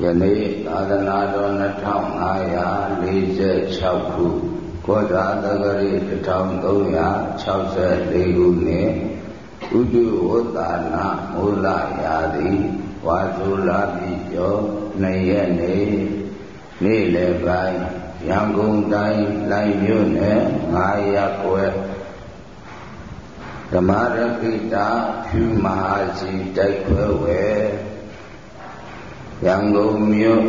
ယနေ့သာသနာတော်2546ခုကောဇာတဂရိ1364ခုနှစ်ဥဒုဝတ္တနာမူလရာတိဝါသုလာပိကျော်နှစ်ရက်နေ့နေ့လယ်ပိုင်းရန်ကုန်တိုင်းလိုင်မြို့နယ်9ရပ်ကွယ်ဓမ္မရခိတာဖြူမဟာစီတိုက်ခွဲဝဲ ရန်ကုန်မြို့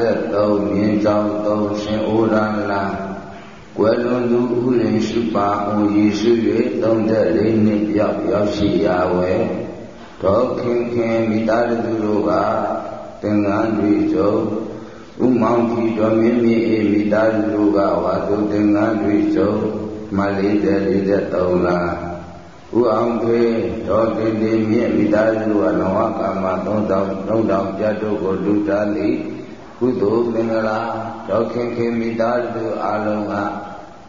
53မြင်းဆောင်3ရှင်ဩရလံကွယ်လွန်သူဥလင်ရှိပါအောင်ရည်ရှိ၍34နှစ်ပြောက်ရောက်ရှိရာဝဲဒေါခင်ခင်မိသားစုတို့ကသင်္ကန်းတွေစုံဥမောင်ကြီးတော်မြင့်မြင့်အေးမိသားစုတို့ကဝါသူသင်္ကန်းတွေစုံမလေးတဲ့43လ ဥအောင်သွေးတော်တင်တင်မြင့်မိသားစုကနဝကာမ3000 3000ကျတ်တို့ကိုလူတားလိကုသိုလ်မင်္ဂလာတော်ခင်ခင်မိသားစုအလုံးက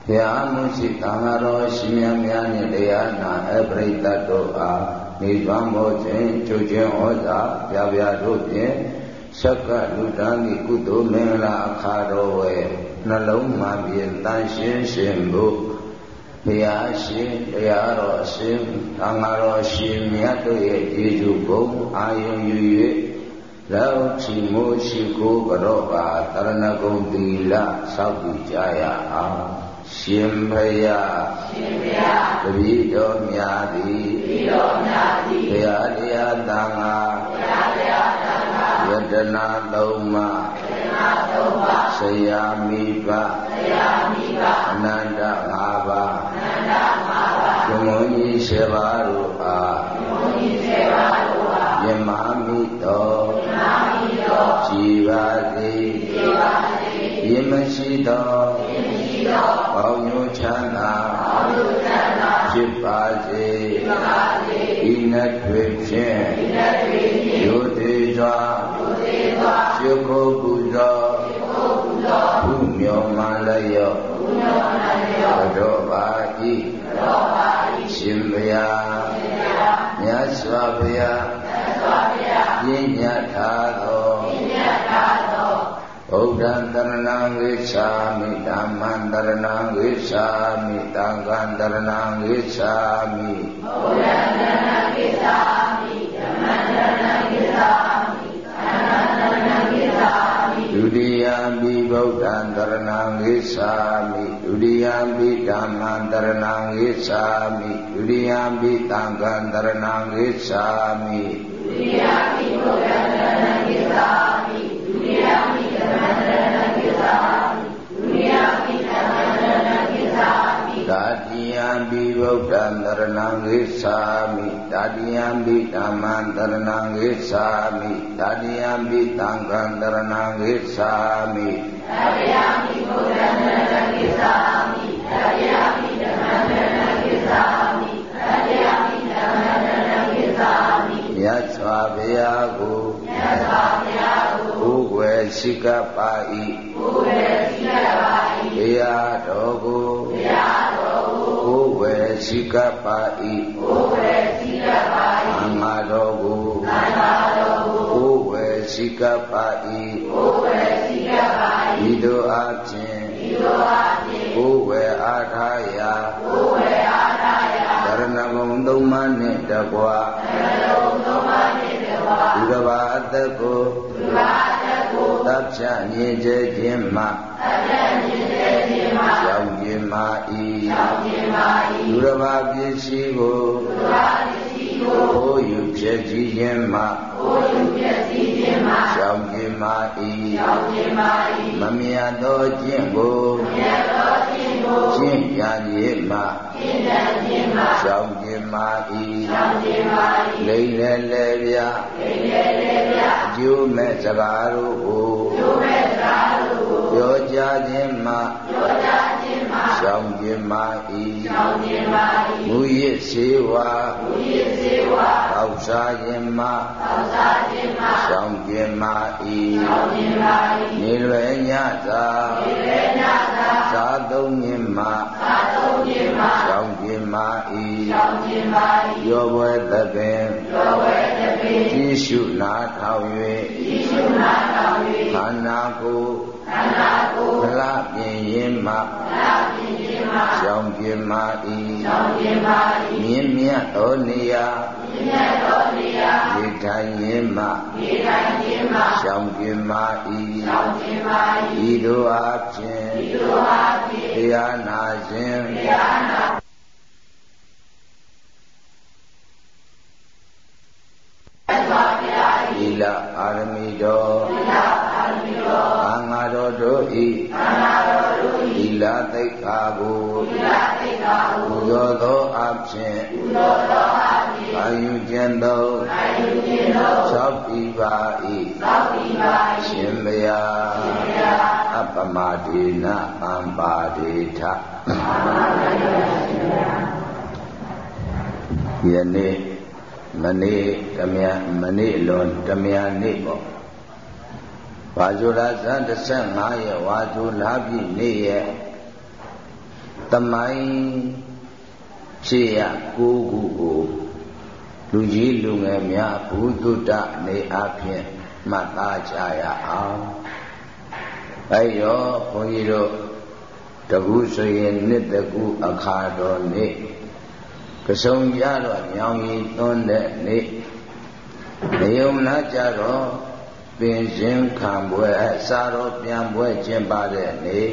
ဘုရားမရှိသံဃာတော်ရှင်မြတ်များနှင့်တရားနာအပရိသတ်တို့အားနေသွမ်းမောခြင်းချုပ်ခြင်းဩဇာပြပြတို့ဖြင့်ဆက်ကလူတန်းဤကုသိုလ်မင်္ဂလာအခါတော်ဝဲနှလုံးမှပြင်တန်ရှင်းရှင်ဖို့ ဘုရားရှင်တရားတော်အရှင်သံဃာတော်ရှင်မြတ်တို့ရဲ့ကျေးဇူးကိုအာယုံယူ၍လောက်ချီမိုးရှိကိုကြောပါတရဏဂုံသီလစောင့်ကြကြရအောင်ရှင်ဘုရားရှင်ဘုရားတပည့်တော်များသည်တပည့်တော်များသည်ဘုရားတရားသံဃာဘုရားတရားသံဃာယတနာသုံးပါးယတနာသုံးပါးဆရာမိဘဆရာမိဘအနန္တ၅ပါး အနန္တ၅ပါးဘုံကြီး7ပါးတို့အားဘုံကြီး7ပါးတို့အားယမမိတော်ယမမိတော်ကြည်ပါစေကြည်ပါစေယမရှိတော်ယမရှိသောပေါင်းညိုချမ်းသာပေါင်းညိုချမ်းသာဖြစ်ပါစေဖြစ်ပါစေဤနတ်တွေဖြင့်ဤနတ်တွေဖြင့်ယုသေးစွာယုသေးစွာရှ ுக் ကိုပူဇော်ရှ ுక్ ကိုပူဇော်ဘုမြောမှန်လျော့ဘုမြောမှန်လျော့တော်ပါဤတော်ပါဤ ရှင်ဘုရားမြတ်စွာဘုရားပြည့်ညတ်ထားသောဗုဒ္ဓံတရဏံဂိသာမိဓမ္မံတရဏံဂိသာမိသံဃံတရဏံဂိသာမိဗုဒ္ဓံတရဏ ဂိသာမိဒုတိယံပိဓမ္မံတရဏံဂိသာမိဒုတိယံပိသံဃံတရဏံဂိသာမိဒုတိယံပိဘုရားတရဏံဂိသာမိဒုတိယံပိဓမ္မံတရဏံဂိသာမိဒုတိယံပိသံဃံတရဏံဂိသာမိဓာတ ပိဗုဒ္ဓံတရဏံဂိသာမိတာတိယံပိဓမ္မံတရဏံဂိသာမိတာတိယံပိသံဃံတရဏံဂိသာမိတာတိယံပိဗုဒ္ဓံတရဏံဂိသာမိတာတိယံပိဓမ္မံတရဏံဂိသာမိတာတိယံပိသံဃံတရဏံဂိသာမိမြတ်စွာဘုရားကိုမြတ်စွာဘုရားကိုဘုဝေရှိကပါ၏ဘုဝေရှိကပါ၏ဘုရားတော်ကိုဘုရားကို ဝေရှိကပ်ပါ၏ကိုဝေရှိကပ်ပါ၏သံဃာတော်ကိုသံဃာတော်ကိုကိုဝေရှိကပ်ပါ၏ကိုဝေရှိကပ်ပါ၏ဤသို့အခြင်းဤသို့အခြင်းကိုဝေအားထားရာကိုဝေအားထားရာသရဏဂုံသုံးပါးနှင့်တကွာသရဏဂုံသုံးပါးနှင့်တကွာဒီကဘာအသက်ကိုဒီကဘာအသက်ကိုတပ်ဖြတ်ညင်ကျခြင်းမှတပ်ဖြတ်ညင်ကျခြင်းမှရောက်ခြင်းမှဤရောက်ခြင်းမှဤ ဒုရဘာပစ္စည်းကိုဒုရဘာပစ္စည်းကိုဟိုယူဖြစ်ခြင်းခြင်းမှဟိုယူဖြစ်ခြင်းမှရောက်ခြင်းမှဤရောက်ခြင်းမှဤမမြတ်သောကျင့်ကိုမမြတ်သောကျင့်ကိုကျင့်ကြခြင်းမှကျင့်ကြခြင်းမှရောက်ခြင်းမှဤရောက်ခြင်းမှဤလိမ့်လေလေဗျာလိမ့်လေလေဗျာအကျိုးမဲ့စကားတို့ကိုအကျိုးမဲ့စကားတို့ကိုပြောကြခြင်းမှပြော ကြခြင်းမှရှောင်ခြင်းမှဤရှောင်ခြင်းမှဤမူရစ်စေဝါမူရစ်စေဝါသောက်စားခြင်းမှသောက်စားခြင်းမှရှောင်ခြင်းမှဤရှောင်ခြင်းမှဤနေလွယ်ညသာနေလွယ်ညသာသာသုံးခြင်းမှသာသုံးခြင်းမှရှောင်ခြင်းမှဤရှောင်ခြင်းမှဤရောဘွယ်သခင်ရောဘွယ်သခင်ကြည်ရှုနာထောင်၍ကြည်ရှုနာထောင်နာကိုခန္ဓာကိုဖလားပြင်ရင်မှဖလားပြင် ရင်မှရှောင်ပြမာဤရှောင်ပြမာဤမြင့်မြတ်သောနေရာမြင့်မြတ်သောနေရာဒီထိုင်ရင်မှဒီထိုင်ရင်မှရှောင်ပြမာဤရှောင်ပြမာဤဤတို့အားဖြင့်ဤတို့အားဖြင့်တရားနာခြင်းတရားနာသီလအာရမီတော်သီလအာရမီတော်ဘာငါတော်တို့ဤဘာငါတော်တို့ဤသီ လသိက္ခာကိုသီလသိက္ခာကိုပူဇော်သောအဖြစ်ပူဇော်သောအဖြစ်ဘာယူခြင်းသောဘာယူခြင်းသောသောပိပါဤသောပိပါဤရှင်မယာရှင်မယာအပမဒေနအံပါဒေထယနေ့မနေ့တမယမနေ့လွန်တမယနေ့ပေါ့ဝါဇုလာဇန်15ရက်ဝါဇုလာပြီနေ့ရဲ့ တမိုင်းဖြစ်ရကိုခုကိုလူကြီးလူငယ်များဘုဒ္ဓနေအဖြစ်မှတ်သားကြရအောင်အဲရောဘုန်းကြီးတို့တကူဆိုရင်နှစ်တကူအခါတော်နေ့ကစုံကြတော့ညောင်ရီသွန်းတဲ့နေ့နေုံလာကြတော့ပင်ရှင်ခံပွဲစာတော်ပြန်ပွဲကျင်းပတဲ့နေ့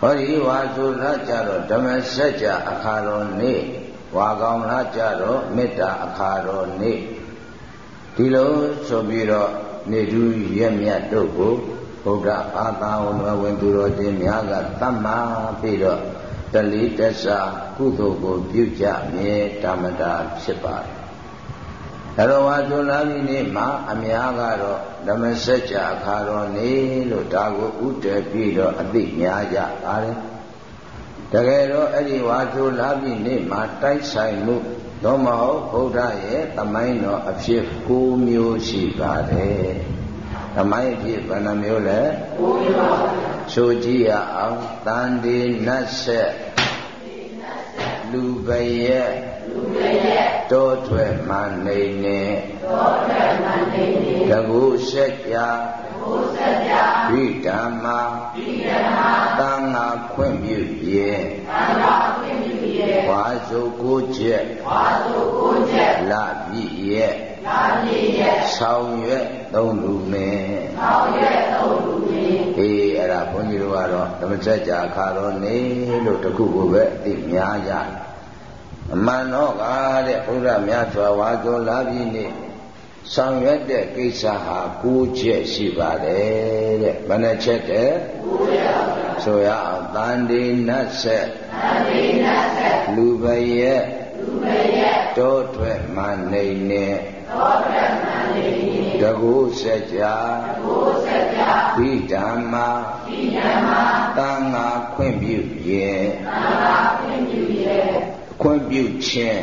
ဟောဒီဝါဆိုလာကြတော့ဓမ္မစကြာအခါတော်နေ့ဝါကောင်လာကြတော့မေတ္တာအခါတော်နေ့ဒီလိုဆိုပြီးတော့နေတူရက်မြတ်တို့ကိုဘုရားအာသာဝဝင်သူတော်ချင်းများကတတ်မှပြီးတော့တလီတဆာကုသိုလ်ကိုပြုကြမြေဓမ္မတာဖြစ်ပါတယ်။ အရဝါဇုလာမီနေ့မှာအများကတော့ဓမ္မစကြာအခါတော်နေ့လို့ဒါကိုဥတည်ပြီးတော့အသိများကြပါတယ်။တကယ်တော့အဲ့ဒီဝါဇုလာမီနေ့မှာတိုက်ဆိုင်မှုတော့မဟုတ်ဘုရားရဲ့သမိုင်းတော်အဖြစ်၉မျိုးရှိပါတယ်။သမိုင်းအဖြစ်ဘယ်နှမျိုးလဲ၉မျိုးဆိုကြည့်ရအောင်တန်ဒီနတ်ဆက်လူပရဲ့လူပရဲ့တောထွက်မနေနေတောထွက်မနေနေတကုဆက်ကြတကုဆက်ကြဝိဓမ္မာဝိဓမ္မာသံဃာခွင့်ပြုရဲ့သံဃာခွင့်ပြုရဲ့ဝါစုကိုချက်ဝါစုကိုချက်လပြည့်ရဲ့လာပြည့်ရဲ့ဆောင်ရွက်သုံးလူမင်းဆောင်ရွက်သုံးလူမင်းအေးအဲ့ဒါဘုန်းကြီးတို့ကတော့ဓမ္မစကြာခါတော်နေလို့တခုကိုပဲအသိများကြ အမှန်တော့ကတဲ့ဘုရားမြတ်စွာဝါသောလာပြီနေ့ဆောင်ရွက်တဲ့ကိစ္စဟာ၉ချက်ရှိပါတယ်တဲ့ဘယ်နှချက်တဲ့၉ချက်ဆိုရအောင်တန်ဒီနတ်ဆက်တန်ဒီနတ်ဆက်လူပရဲ့လူပရဲ့တောထွက်မနေနဲ့တောထွက်မနေနဲ့တကုစัจ जा တကုစัจ जा ဝိဓမ္မာဝိဓမ္မာတန်ဃာခွင့်ပြုရဲ့တန်ဃာခွင့်ပြုရဲ့ ့ ခွင့်ပြုခြင်း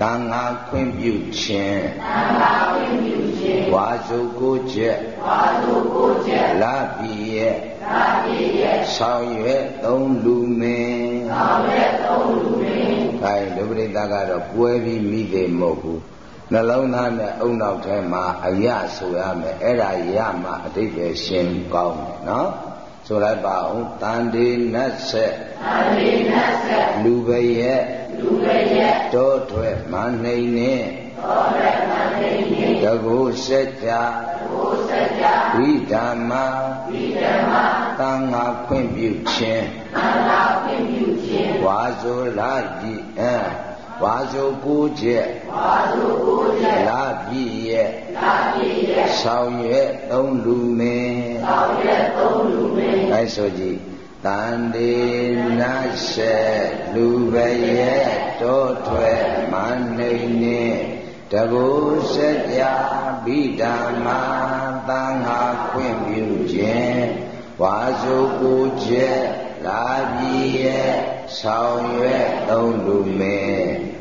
တန်ဃာခွင့်ပြုခြင်းတန်ဃာခွင့်ပြုခြင်းဝါစုကိုချက်ဝါစုကိုချက်လာပြီရဲ့လာပြီရဲ့ဆောင်ရွက်သုံးလူမင်းဆောင်ရွက်သုံးလူမင်းအဲလူပရိသတ်ကတော့ပွဲပြီးမိသေးမဟုတ်ဘူးနှလုံးသားနဲ့အုံနောက်ထဲမှာအယဆိုရမယ်အဲ့ဒါရမှအတိတ်ပဲရှင်းကောင်းတယ်နော် ဆိုလိုက်ပါဦးတန်ဒီနတ်ဆက်တန်ဒီနတ်ဆက်လူပရဲ့လူပရဲ့တောထွက်မနှိမ့်နဲ့တောထွက်မနှိမ့်နဲ့တကုစัจ जा တကုစัจ जा ဝိဓမ္မာဝိဓမ္မာသံဃာခွင့်ပြုခြင်းသံဃာခွင့်ပြုခြင်းဝါဇောလာကြည်အဲ ဝါဇုကိုချက်ဝါဇုကိုချက်လာပြည့်ရဲ့လာပြည့်ရဲ့ဆောင်ရွက်သုံးလူမင်းဆောင်ရွက်သုံးလူမင်းအဲဆိုကြည့်တန်တေနရှေလူပရဲ့တောထွက်မနေနေတကုစัจ जा ဘိဓမ္မာသံဃာခွင့်ပြုခြင်းဝါစုကိုချက်လာပြီးရဲ့ဆောင်ရွက်သုံးလူမေ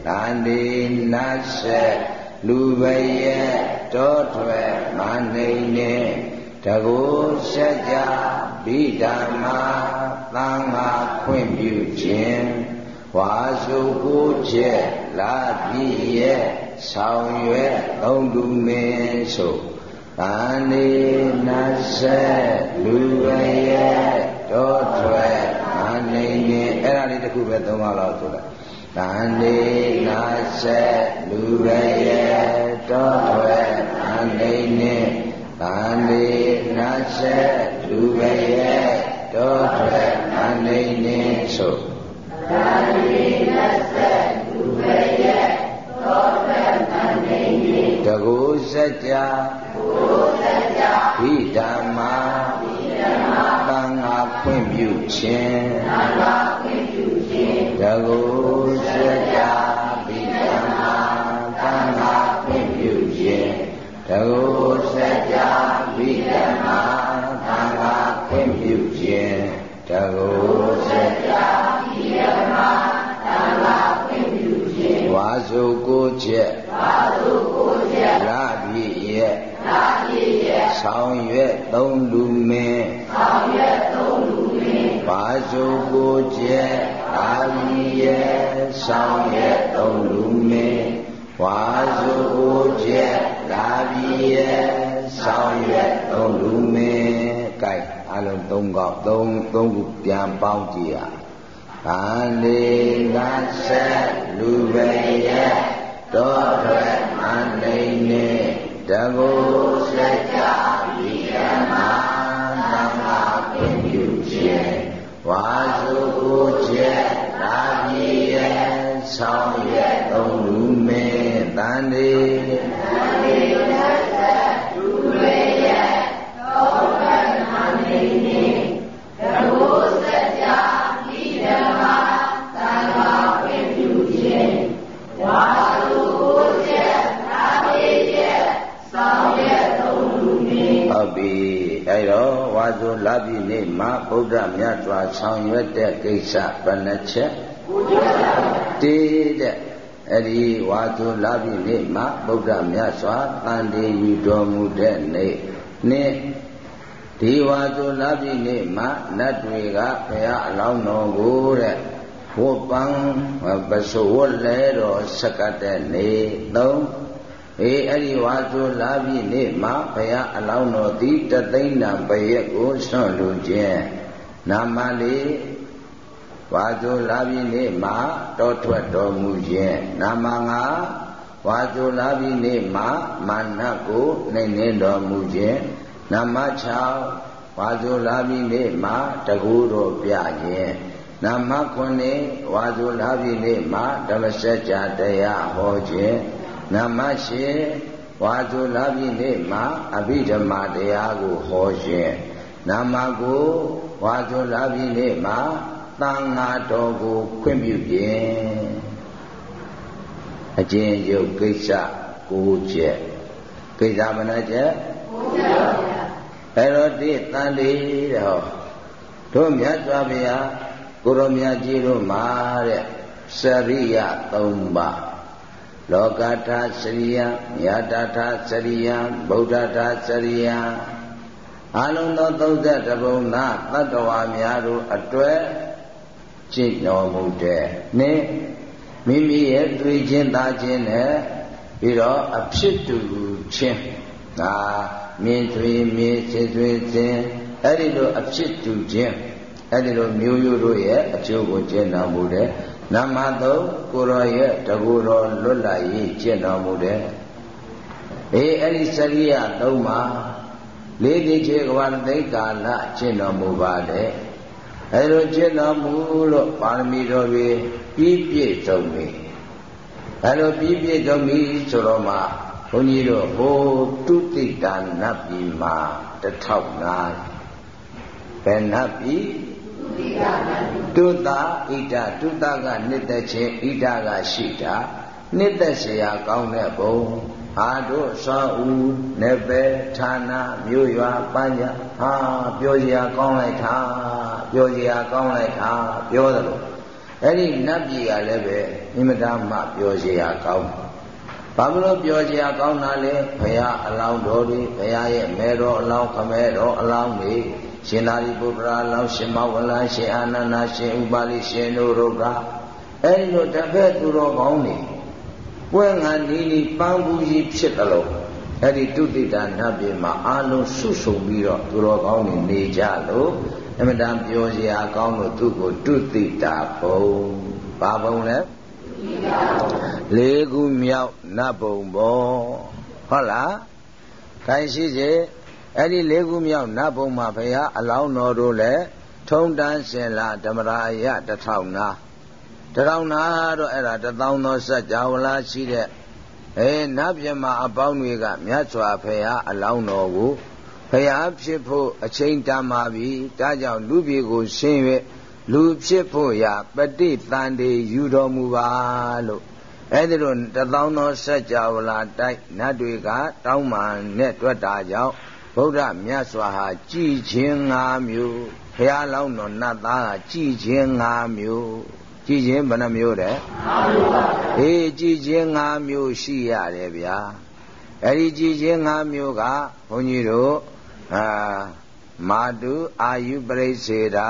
တန်ဒီနတ်ဆက်လူပရဲ့တောထွက်မနေနေတကုစัจ जा ဘိဓမ္မာသံဃာခွင့်ပြုခြင်းဝါစုကိုချက်လာပြီးရဲ့ဆောင်ရွက်သုံးလူမေဆိုတန်ဒီနတ်ဆက်လူရဲတောထွက်အနိနေအဲ့ဒါလေးတစ်ခုပဲသုံးပါလောက်ဆိုလိုက် တန်ဒီနတ်ဆက်လူရဲတောထွက်အနိနေတန်ဒီနတ်ဆက်လူရဲတောထွက်အနိနေဆိုတန်ဒီနတ်ဆက်လူရဲတောထွက်အနိနေတကုစัจ जा ဘိဓမ္မာသံဃာခွင့်ပြုခြင်းတ ကုစัจ जा ဘိဓမ္မာသံဃာခွင့်ပြုခြင်းတကုစัจ जा ဘိဓမ္မာသံဃာခွင့်ပြုခြင်းတကုစัจ जा ဘိဓမ္မာသံဃာခွင့်ပြုခြင်းဝါစုကိုချက်ဝါစုကိုချက်လာပြီရဲ့လာပြီရဲ့ဆောင်ရွက်သုံးလူမင်းဆောင်ရွက်သုံးလူ မင်းဘာစုကိုကျဲလာပြီရဲ့ဆောင်ရွက်သုံးလူမင်းဝါစုကိုကျဲလာပြီရဲ့ဆောင်ရွက်သုံးလူမင်းကြိုက်အလုံး၃កောက်၃၃ခုပြန်ပေါင်းကြည့်ရဗန္ဒီငါဆက်လူပဲရဲ့တောထွက်အနိနေတကုစัจ जा ဝိဓမ္မာသမ္ ဝါစုကိုချက်လာပြီရဲ့ဆောင်ရွက်သုံးလူမင်းတန်ဒီတ တဲ့ကိစ္စဘယ်နှချက်တေးတဲ့အဲ့ဒီဝါစုလပြီနေ့မှာဗုဒ္ဓမြတ်စွာတန်တေယူတော်မူတဲ့နေ့နေ့ဒီဝါစုလပြီနေ့မှာနတ်တွေကဘုရားအလောင်းတော်ကိုတဲ့ဝတ်ပန်းပစိုးဝတ်လဲတော်စကတ်တဲ့နေ့သုံးအေးအဲ့ဒီဝါဆိုလာပြီနေ့မှာဘုရားအလောင်းတော်သည်တသိန်းတံပရက်ကိုဆွန့်လူခြင်းနာမလေး ဝါဆိုလာပြီနေ့မှာတောထွက်တော်မူခြင်းနာမငါဝါဆိုလာပြီနေ့မှာမာနကိုနှိမ့်နှင်းတော်မူခြင်းနာမ6ဝါဆိုလာပြီနေ့မှာတကူတော်ပြခြင်းနာမ9ဝါဆိုလာပြီနေ့မှာဓမ္မစကြာတရားဟောခြင်းနမရှိဝါစုလာပြီနေ့မှာအဘိဓမ္မာတရားကိုဟောခြင်းနာမကိုဝါစုလာပြီနေ့မှာ သံဃာတော်ကိုခွင့်ပြုခြင်းအကျဉ်းရုပ်ကိစ္စကိုချက်ကိစ္စမနာချက်ကိုချက်ပါဗျာအဲ့တော့ဒီတန်လေးတဲ့ဟောတို့မြတ်စွာဘုရားကိုရောမြတ်ကြီးတို့မှာတဲ့စရိယ၃ပါးလောကထာစရိယမြာတထာစရိယဗုဒ္ဓထာစရိယအလုံးသော32ဘုံသာတတ္တဝါများတို့အတွေ့ ကျင့်တော်မူတဲ့နှင့်မိမိရဲ့တွေ့ချင်းသားချင်းနဲ့ပြီးတော့အဖြစ်တူချင်းဒါမြင်သွေးမြင်စေသွေးခြင်းအဲ့ဒီလိုအဖြစ်တူခြင်းအဲ့ဒီလိုမျိုးရိုးတို့ရဲ့အကျိုးကိုကျင့်တော်မူတဲ့နမသုံးကိုရောရဲ့တကူတော်လွတ်လာရေးကျင့်တော်မူတဲ့အေးအဲ့ဒီစရိယသုံးပါလေးတိချေကဝန္တိကာလကျင့်တော်မူပါလေ အဲ့လိုကျင့်တော်မူလို့ပါရမီတော်တွေပြီးပြည့်စုံပြီအဲ့လိုပြီးပြည့်စုံပြီဆိုတော့မှဘုန်းကြီးတို့ဟိုတုတိတာနတ်ပြည်မှာတထောက်နာဘယ်နတ်ပြည်တုတဣဒတုတကနှစ်သက်ခြင်းဣဒကရှိတာနှစ်သက်เสียကောင်းတဲ့ဘုံ အာတို့သောဦးနေပဲဌာနမြို့ရွာပန်းကြဟာပြောစရာကောင်းလိုက်တာပြောစရာကောင်းလိုက်တာပြောတယ်လို့အဲ့ဒီနတ်ပြည်ကလည်းပဲအင်မတန်မှပြောစရာကောင်းဘာလို့ပြောစရာကောင်းတာလဲဘုရားအလောင်းတော်တွေဘုရားရဲ့မဲတော်အလောင်းခမဲတော်အလောင်းတွေရှင်သာရိပုတ္တရာလောင်းရှင်မဝလရှင်အာနန္ဒရှင်ဥပါလိရှင်တို့ရုပ်ကအဲဒီလိုတပည့်သူတော်ကောင်းတွေ ပွဲငံနီးနီးပန်းဘူးကြီးဖြစ်တယ်လို့အဲ့ဒီတုတိတာနတ်ပြည်မှာအာလုံးစုဆုံပြီးတော့သူတော်ကောင်းတွေနေကြလို့အမတန်ပြောစရာကောင်းလို့သူ့ကိုတုတိတာဘုံဘာဘုံလဲလေးခုမြောက်နတ်ဘုံဘောဟုတ်လားခိုင်ရှိစေအဲ့ဒီလေးခုမြောက်နတ်ဘုံမှာဘုရားအလောင်းတော်တို့လည်းထုံတန်းရှင်လာဓမ္မရာယတထောင်နာ တထောင်နာတော့အဲ့ဒါတသောင်းသောစัจ java လာရှိတဲ့အဲနတ်ပြမအပေါင်းတွေကမြတ်စွာဘုရားအလောင်းတော်ကိုဘုရားဖြစ်ဖို့အချိန်တန်ပါပြီဒါကြောင့်လူပြည်ကိုရှင်း၍လူဖြစ်ဖို့ရာပฏิတန်တေယူတော်မူပါလို့အဲ့ဒီလိုတသောင်းသောစัจ java လာတိုက်နတ်တွေက တောင်းပန်နဲ့တွက်တာကြောင့်ဗုဒ္ဓမြတ်စွာဟာကြည်ခြင်း၅မျိုးဘုရားလောင်းတော်နတ်သားဟာကြည်ခြင်း၅မျိုး ကြည်ခြင်းဘယ်နှမျိုးတဲ့အေးကြည်ခြင်း၅မျိုးရှိရတယ်ဗျာအဲ့ဒီကြည်ခြင်း၅မျိုးကဘုန်းကြီးတို့အာမာတုအာယုပရိစေတာ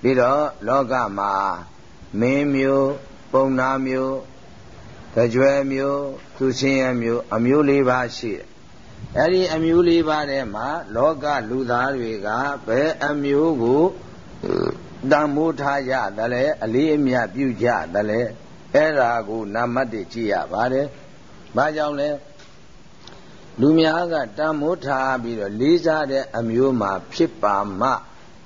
ပြီးတော့လောကမှာမင်းမျိုးပုံနာမျိုးကြွယ်မျိုးသူချင်းရမျိုးအမျိုးလေးပါရှိတယ်အဲ့ဒီအမျိုးလေးပါးထဲမှာလောကလူသားတွေကဘယ်အမျိုးကို တန်မိုးထားကြသလဲအလေးအမြတ်ပြုကြသလဲအဲ့ဒါကိုနာမတ်တွေကြည့်ရပါတယ်။ဘာကြောင့်လဲလူများကတန်မိုးထားပြီးတော့လေးစားတဲ့အမျိုးမှာဖြစ်ပါမှ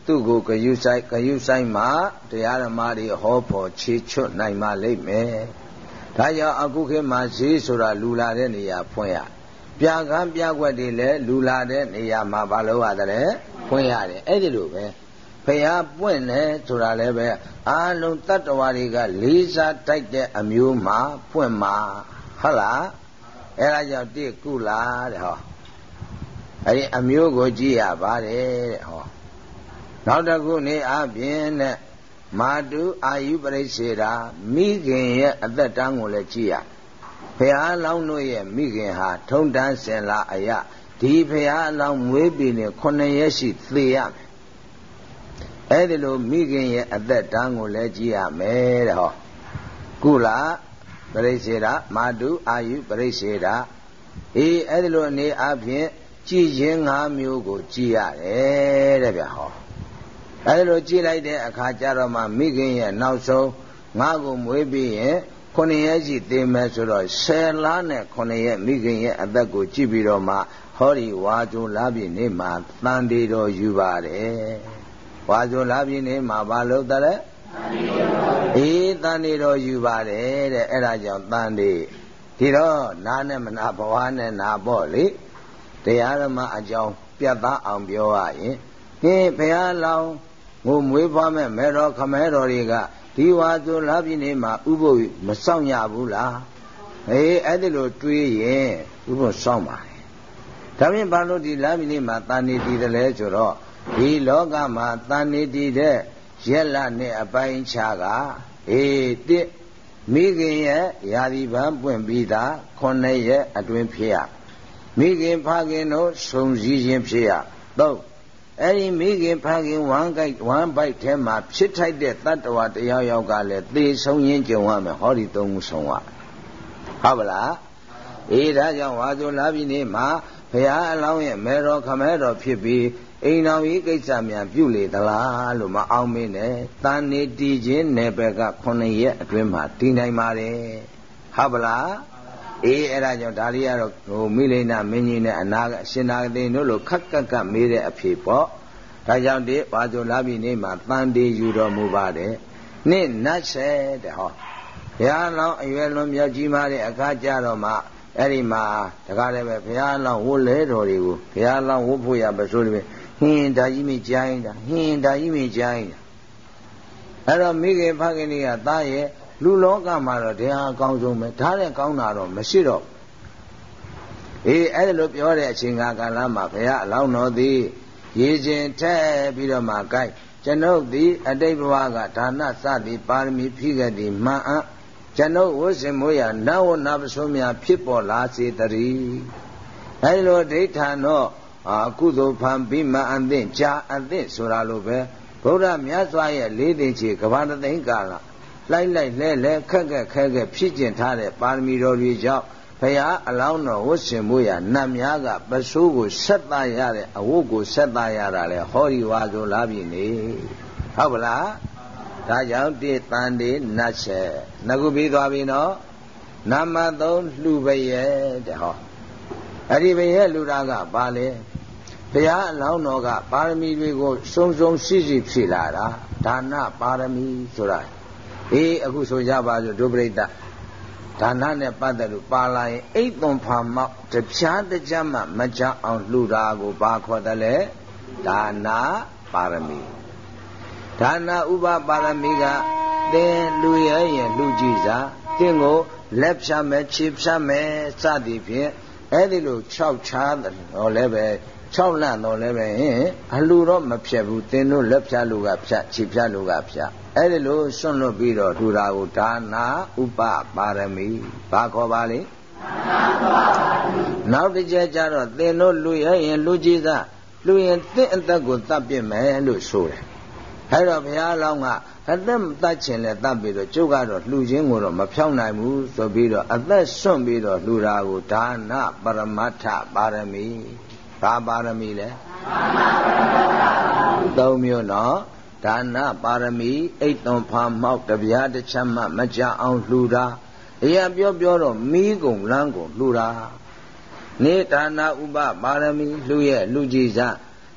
သူ့ကိုဂယုဆိုင်ဂယုဆိုင်မှတရားဓမ္မတွေဟောဖို့ခြေချွတ်နိုင်မှလိမ့်မယ်။ဒါကြောင့်အခုခေတ်မှာဈေးဆိုတာလူလာတဲ့နေရာဖွင့်ရပြကန်းပြကွက်တွေလည်းလူလာတဲ့နေရာမှာမလုပ်ရတယ်ဖွင့်ရတယ်အဲ့ဒီလိုပဲ ဖះပွင့်တယ်ဆိုတာလည်းပဲအာလုံးတတ္တဝါတွေကလေးစားတိုက်တဲ့အမျိုးမှာပွင့်မှာဟုတ်လားအဲ့ဒါကြောင့်တိကုလာတဲ့ဟောအဲ့ဒီအမျိုးကိုကြည့်ရပါတယ်တဲ့ဟောနောက်တစ်ခုနေအပြင်နဲ့မာတုအာယုပရိစေတာမိခင်ရဲ့အသက်တန်းကိုလည်းကြည့်ရဘုရားလောင်းတို့ရဲ့မိခင်ဟာထုံတန်းစင်လာအယဒီဘုရားလောင်းမွေးပြီးနေ9ရက်ရှိသေရမယ် အဲ့ဒီလိုမိခင်ရဲ့အသက်တန်းကိုလည်းကြည့်ရမယ်တဲ့ဟောကုလပရိစေတာမာတုအာယုပရိစေတာအေးအဲ့ဒီလိုအနေအချင်းကြည်ခြင်း၅မျိုးကိုကြည်ရတယ်တဲ့ဗျဟောအဲ့ဒီလိုကြည်လိုက်တဲ့အခါကျတော့မှမိခင်ရဲ့နောက်ဆုံးငါ့ကိုမွေးပြီးရင်ခုနှစ်ရက်ရှိသေးမယ်ဆိုတော့10လနဲ့ခုနှစ်ရက်မိခင်ရဲ့အသက်ကိုကြည့်ပြီးတော့မှဟောဒီဝါကြုံလာပြီနေမှာတန်တေတော်ယူပါတယ် ဝါကြုံလာပြီနေမှာဘာလို့တလဲအေးတန်တေတော်ယူပါတယ်တဲ့အဲ့ဒါကြောင့်တန်တေဒီတော့နားနဲ့မနာဘဝနဲ့နာပေါ့လေတရားဓမ္မအကြောင်းပြတ်သားအောင်ပြောရရင်ဟင်းဘုရားလောင်းငိုမွေးဖွားမဲ့မဲတော်ခမဲတော်တွေကဒီဝါဆိုလာပြီနေမှာဥပုပ်မဆောင်ရဘူးလားအေးအဲ့ဒီလိုတွေးရင်ဥပုပ်ဆောင်ပါတယ်ဒါဖြင့်ဘာလို့ဒီလာပြီနေမှာတာနေတည်တယ်လဲဆိုတော့ ဒီလောကမှာတာနေတည်တဲ့ရက်လနဲ့အပိုင်းခြားကအေးတစ်မိခင်ရဲ့ယာဒီပန်းပွင့်ပြီးသားခုနှစ်ရက်အတွင်းဖြစ်ရမိခင်ဖခင်တို့ဆုံစည်းခြင်းဖြစ်ရသုံးအဲ့ဒီမိခင်ဖခင်ဝမ်းကြိုက်ဝမ်းပိုက်ထဲမှာဖြစ်ထိုက်တဲ့တတ္တဝါတယောက်ယောက်ကလည်းသေဆုံးရင်းကြုံရမယ်ဟောဒီသုံးခုဆုံးရဟုတ်ပါလားအေးဒါကြောင့်ဝါဆိုလာပြီနေ့မှာဘုရားအလောင်းရဲ့မေတော်ခမဲတော်ဖြစ်ပြီး အိမ်တော်ကြီးကိစ္စမြန်ပြုလေသလားလို့မအောင်မင်းနဲ့တန်နေတည်ခြင်းနယ်ပယ်က9ရက်အတွင်းမှာတည်နိုင်ပါတယ်ဟုတ်ပါလားအေးအဲ့ဒါကြောင့်ဒါလေးကတော့ဟိုမိလိန်နာမင်းကြီးနဲ့အနာကအရှင်နာသိတို့လိုခက်ကက်ကက်မေးတဲ့အဖြေပေါ့ဒါကြောင့်ဒီဘာကြိုလာပြီနေမှာတန်တေယူတော်မူပါတယ်နှစ်နတ်ဆဲတဲ့ဟောဘုရားလောင်းအရွယ်လွန်မြောက်ကြီးမားတဲ့အခါကြတော့မှအဲ့ဒီမှာတကားလည်းပဲဘုရားလောင်းဝတ်လဲတော်တွေကိုဘုရားလောင်းဝတ်ဖို့ရပစိုးတယ် ဟင်းဒါကြီးမိကြိုင်းတာဟင်းဒါကြီးမိကြိုင်းတာအဲ့တော့မိခင်ဖခင်တွေကသားရဲ့လူလောကမှာတော့တရားအကောင်းဆုံးပဲဒါတဲ့ကောင်းတာတော့မရှိတော့အေးအဲ့ဒါလိုပြောတဲ့အချိန်ကာလမှာဘုရားအလောင်းတော်သည်ရေခြင်းထက်ပြီးတော့မှကြိုက်ကျွန်ုပ်သည်အတိတ်ဘဝကဒါနစသည်ပါရမီဖြည့်ခဲ့သည်မှန်အပ်ကျွန်ုပ်ဝိစင်မိုးရနဝနာပစိုးများဖြစ်ပေါ်လာစေတည်းအဲဒီလိုဒိဋ္ဌာနော အကုသိုလ်ဖန်ပြီးမှအသင့်ကြာအသင့်ဆိုတာလိုပဲဗုဒ္ဓမြတ်စွာရဲ့လေးသိချေကဘာတသိန်းကာလလိုက်လိုက်လဲလဲခက်ခက်ခဲခဲဖြစ်ကျင်ထားတဲ့ပါရမီတော်တွေကြောင့်ဘဘုရားအလောင်းတော်ဝတ်ဆင်မှုရနတ်များကပစိုးကိုဆက်သားရတဲ့အဝတ်ကိုဆက်သားရတာလေဟောဒီဝါဆိုလားပြီနေဟုတ်ပလားဒါကြောင့်တိတန်ဒီနတ်ဆက်ငခုပြီးသွားပြီနော်နမသုံးလှူပရဲ့တဲ့ဟောအဲ့ဒီပရဲ့လှူတာကဘာလဲ ဘုရားအလောင်းတော်ကပါရမီတွေကိုစုံစုံရှိရှိဖြည့်လာတာဒါနပါရမီဆိုတာအေးအခုဆိုကြပါစို့ဒုပရိသဒါနနဲ့ပတ်သက်လို့ပါလာရင်အိတ်သွန်ဖာမောက်တပြားတကြမှမကြအောင်လှူတာကိုဘာခေါ်တယ်လဲဒါနပါရမီဒါနဥပပါရမီကသင်လူရရင်လူကြည့်စားသင်ကိုလက်ဖြတ်မယ်ခြေဖြတ်မယ်စသည်ဖြင့်အဲ့ဒီလို6ချားတော့လည်းပဲ 6လန့်တော့လည်းပဲဟင်အလှတော့မဖြတ်ဘူးသင်တို့လက်ဖြတ်လို့ကဖြတ်ခြေဖြတ်လို့ကဖြတ်အဲ့ဒီလိုစွန့်လွတ်ပြီးတော့ထူတာကိုဒါနာဥပပါရမီဘာခေါ်ပါလိနောက်တစ်ချက်ကျတော့သင်တို့လူရရင်လူကြီးသားလူရင်သင့်အသက်ကိုတတ်ပြစ်မယ်လို့ဆိုတယ်အဲ့တော့ဘုရားလောင်းကအသက်မတတ်ချင်လဲတတ်ပြီးတော့ကျုပ်ကတော့လှူခြင်းကိုတော့မဖြောင်းနိုင်ဘူးဆိုပြီးတော့အသက်စွန့်ပြီးတော့လှူတာကိုဒါနပရမတ္ထပါရမီ ဘာပါရမီလဲသုံးမျိုးနော်ဒါနပါရမီအိတ်သွန်ဖာမောက်တပြားတစ်ချက်မှမကြအောင်လှူတာအရာပြောပြောတော့မီးကုံလမ်းကိုလှူတာနေဒါနဥပပါရမီလှူရဲ့လူကြည်စား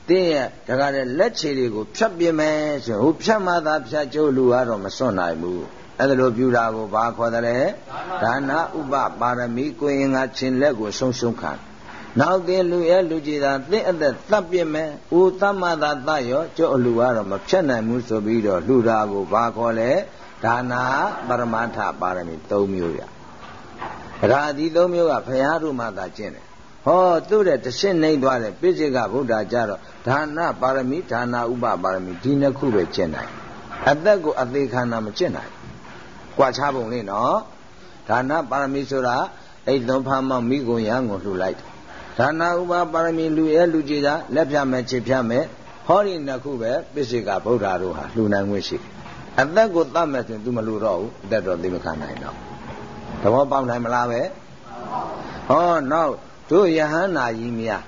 တင်းရဲ့ဒါကြတဲ့လက်ခြေတွေကိုဖြတ်ပြမယ်ဆိုဟိုဖြတ်မှသာဖြတ်ကျိုးလူကတော့မစွန့်နိုင်ဘူးအဲ့ဒါလိုပြုတာကိုဘာခေါ်တယ်ဒါနဥပပါရမီကိုရင်ငါချင်းလက်ကိုဆုံးရှုံးခံ နောက်သင်လူရဲ့လူကြည်သာသင်အသက်သတ်ပြမယ်။ဦးသမ္မာသာသရောကျော်အလူကတော့မဖြတ်နိုင်ဘူးဆိုပြီးတော့လူတာကိုဘာခေါ်လဲဒါနာပရမထပါရမီ၃မျိုးရ။ဒါဒီ၃မျိုးကဘုရားတို့မှသာကျင့်တယ်။ဟောသူ့တဲ့တရှင်းနှိမ့်သွားတဲ့ပိစိကဗုဒ္ဓကြတော့ဒါနာပါရမီဒါနာဥပပါရမီဒီနှစ်ခုပဲကျင့်နိုင်။အသက်ကိုအသေးခန္ဓာမကျင့်နိုင်။ကြွာချပုံလေးနော်။ဒါနာပါရမီဆိုတာအဲ့သုံးဖားမောက်မိကုန်ရံကိုလှူလိုက်တယ် ဒါနာဥပပါရမီလူရဲ့လူကြည်သာလက်ဖြတ်မယ်ခြေဖြတ်မယ်ဟောဒီနှစ်ခုပဲပစ္စေကဗုဒ္ဓတို့ဟာလှူနိုင်ခွင့်ရှိအသက်ကိုတတ်မယ်ဆိုရင် तू မလူတော့ဘူးအသက်တော့သိမခံနိုင်တော့သဘောပေါက်နိုင်မလားပဲဟောနောက်တို့ယဟန္နာကြီးများ